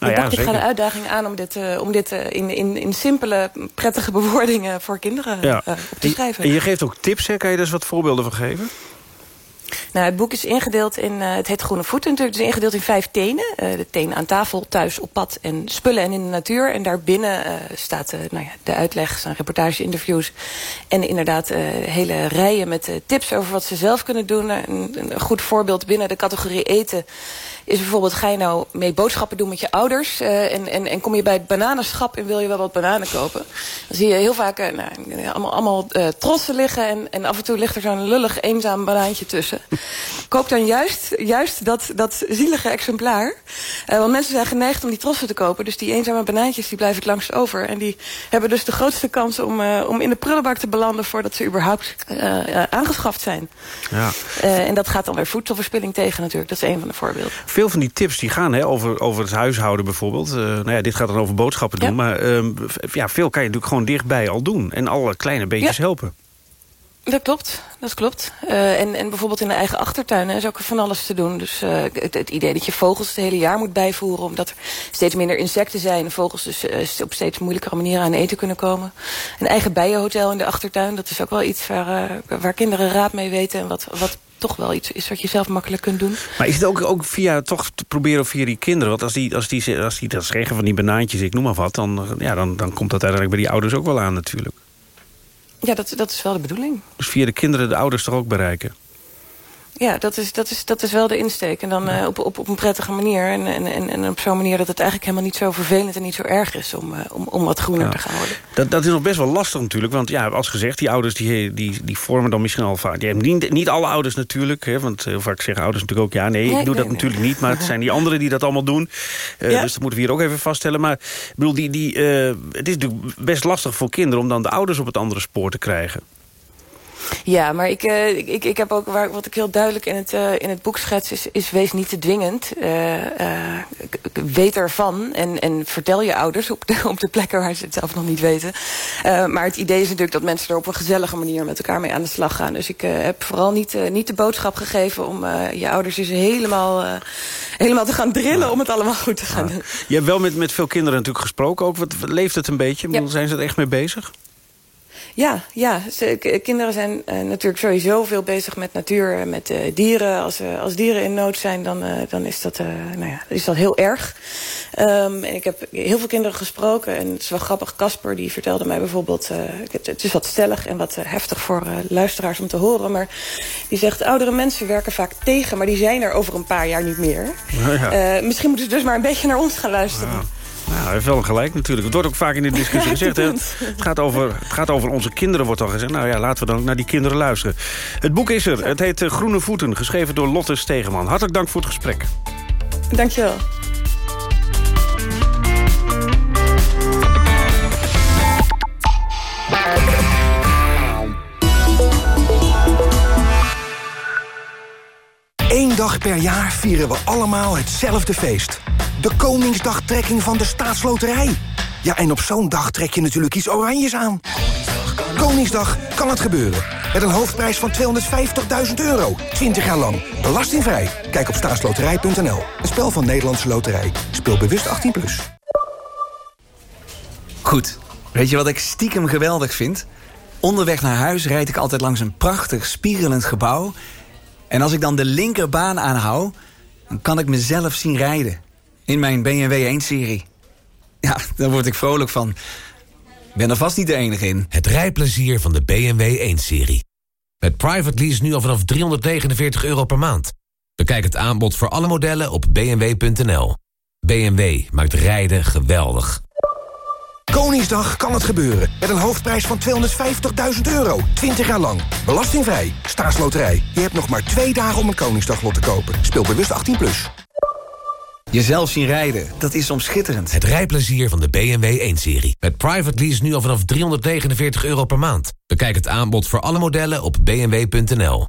nou ja, ik ga de uitdaging aan om dit, uh, om dit uh, in, in, in simpele, prettige (laughs) bewoordingen voor kinderen ja. op te schrijven. En je geeft ook tips, hè? kan je daar eens wat voorbeelden van geven? Nou, het boek is ingedeeld in, uh, het Groene Voeten het is ingedeeld in vijf tenen. Uh, de teen aan tafel, thuis, op pad en spullen en in de natuur. En daarbinnen uh, staat nou ja, de uitleg, zijn reportage, interviews. En inderdaad hele rijen met tips over wat ze zelf kunnen doen. Een goed voorbeeld binnen de categorie eten is bijvoorbeeld, ga je nou mee boodschappen doen met je ouders... Uh, en, en, en kom je bij het bananenschap en wil je wel wat bananen kopen... dan zie je heel vaak uh, nou, allemaal, allemaal uh, trossen liggen... En, en af en toe ligt er zo'n lullig eenzaam banaantje tussen. (laughs) Koop dan juist, juist dat, dat zielige exemplaar. want mensen zijn geneigd om die trossen te kopen... dus die eenzame banaantjes die blijven het langst over. En die hebben dus de grootste kans om, om in de prullenbak te belanden... voordat ze überhaupt aangeschaft zijn. Ja. en dat gaat dan weer voedselverspilling tegen natuurlijk. Dat is een van de voorbeelden veel van die tips die gaan hè, over, over het huishouden bijvoorbeeld. Uh, nou ja, dit gaat dan over boodschappen doen. Ja. Maar uh, ja, veel kan je natuurlijk gewoon dichtbij al doen. En alle kleine beetjes ja. helpen. Dat klopt, dat klopt. Uh, en, en bijvoorbeeld in de eigen achtertuin is ook van alles te doen. Dus uh, het, het, idee dat je vogels het hele jaar moet bijvoeren... omdat er steeds minder insecten zijn... en vogels dus uh, op steeds moeilijkere manieren aan eten kunnen komen. Een eigen bijenhotel in de achtertuin, dat is ook wel iets... waar, waar kinderen raad mee weten en wat, wat toch wel iets is wat je zelf makkelijk kunt doen. Maar is het ook, ook via toch te proberen via die kinderen? Want als die, als die, als die dat zeggen van die banaantjes, ik noem maar wat... Dan, ja, dan, dan komt dat uiteindelijk bij die ouders ook wel aan natuurlijk. Ja, dat, dat is wel de bedoeling. Dus via de kinderen de ouders toch ook bereiken? Ja, dat is, dat is, dat is wel de insteek. En dan ja. uh, op, op, op een prettige manier. En, en, en op zo'n manier dat het eigenlijk helemaal niet zo vervelend en niet zo erg is om, uh, om, om wat groener ja. te gaan worden. Dat, dat is nog best wel lastig natuurlijk. Want ja, als gezegd, die ouders die, die, die vormen dan misschien al vaak. Ja, niet, niet alle ouders natuurlijk. Hè, want heel vaak zeggen ouders natuurlijk ook ja, nee, nee ik doe nee, dat nee. natuurlijk niet. Maar het zijn die anderen die dat allemaal doen. Uh, ja. Dus dat moeten we hier ook even vaststellen. Maar ik bedoel, die, die, het is natuurlijk best lastig voor kinderen om dan de ouders op het andere spoor te krijgen. Ja, maar ik, uh, ik, ik heb ook, waar, wat ik heel duidelijk in het, uh, in het boek schets... is, is wees niet te dwingend. Uh, weet ervan en, en vertel je ouders op de, (laughs) op de plekken waar ze het zelf nog niet weten. maar het idee is natuurlijk dat mensen er op een gezellige manier... met elkaar mee aan de slag gaan. Dus ik heb vooral niet, niet de boodschap gegeven... om je ouders dus helemaal, helemaal te gaan drillen... Ja. om het allemaal goed te gaan ja. doen. Je hebt wel met, met veel kinderen natuurlijk gesproken. Ook. Wat, leeft het een beetje? Ja. Zijn ze er echt mee bezig? Ja, ja. Ze, kinderen zijn uh, natuurlijk sowieso veel bezig met natuur, met uh, dieren. Als, uh, als dieren in nood zijn, dan, dan is, dat, nou ja, is dat heel erg. Um, en ik heb heel veel kinderen gesproken. En het is wel grappig, Casper die vertelde mij bijvoorbeeld... Het, het, is wat stellig en wat heftig voor luisteraars om te horen. Maar die zegt, oudere mensen werken vaak tegen... maar die zijn er over een paar jaar niet meer. Ja. misschien moeten ze dus maar een beetje naar ons gaan luisteren. Ja. Nou, hij heeft wel gelijk natuurlijk. Het wordt ook vaak in de discussie gezegd. Hè? Het, gaat over, het gaat over onze kinderen, wordt al gezegd. Nou ja, laten we dan naar die kinderen luisteren. Het boek is er. Het heet Groene Voeten, geschreven door Lotte Stegeman. Hartelijk dank voor het gesprek. Dankjewel. Eén dag per jaar vieren we allemaal hetzelfde feest. De Koningsdagtrekking van de Staatsloterij. Ja, en op zo'n dag trek je natuurlijk iets oranjes aan. Koningsdag kan het gebeuren. Met een hoofdprijs van 250.000 euro. 20 jaar lang. Belastingvrij. Kijk op staatsloterij.nl. Een spel van Nederlandse Loterij. Speel bewust 18+. Plus. Goed. Weet je wat ik stiekem geweldig vind? Onderweg naar huis rijd ik altijd langs een prachtig spiegelend gebouw. En als ik dan de linkerbaan aanhoud, dan kan ik mezelf zien rijden. In mijn BMW 1-serie. (laughs) Ja, daar word ik vrolijk van. Ik ben er vast niet de enige in. Het rijplezier van de BMW 1-serie. Met private lease nu al vanaf 349 euro per maand. Bekijk het aanbod voor alle modellen op bmw.nl. BMW maakt rijden geweldig. Koningsdag kan het gebeuren. Met een hoofdprijs van 250.000 euro. 20 jaar lang. Belastingvrij. Staatsloterij. Je hebt nog maar twee dagen om een Koningsdaglot te kopen. Speel bewust 18+. Plus. Jezelf zien rijden, dat is soms schitterend. Het rijplezier van de BMW 1-serie. Met private lease nu al vanaf 349 euro per maand. Bekijk het aanbod voor alle modellen op bmw.nl.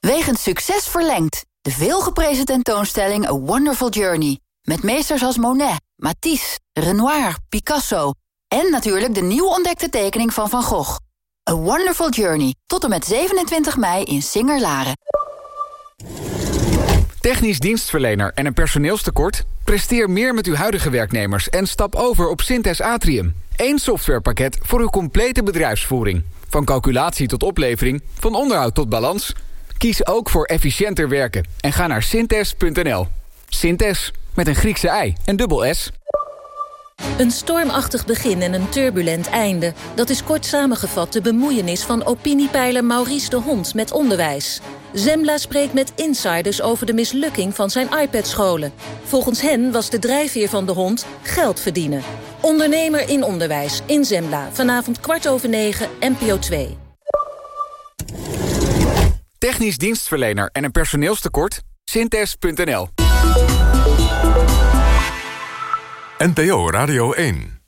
Wegens succes verlengd. De veelgeprezen tentoonstelling A Wonderful Journey. Met meesters als Monet, Matisse, Renoir, Picasso... en natuurlijk de nieuw ontdekte tekening van Van Gogh. A Wonderful Journey. Tot en met 27 mei in Singer-Laren. Technisch dienstverlener en een personeelstekort? Presteer meer met uw huidige werknemers en stap over op Synthes Atrium. Eén softwarepakket voor uw complete bedrijfsvoering. Van calculatie tot oplevering, van onderhoud tot balans. Kies ook voor efficiënter werken en ga naar synthes.nl. Synthes, met een Griekse ei en dubbel S. Een stormachtig begin en een turbulent einde. Dat is kort samengevat de bemoeienis van opiniepeiler Maurice de Hond met onderwijs. Zembla spreekt met insiders over de mislukking van zijn iPad-scholen. Volgens hen was de drijfveer van de hond geld verdienen. Ondernemer in onderwijs in Zembla. Vanavond kwart over negen, NPO 2. Technisch dienstverlener en een personeelstekort? Synthes.nl NPO Radio 1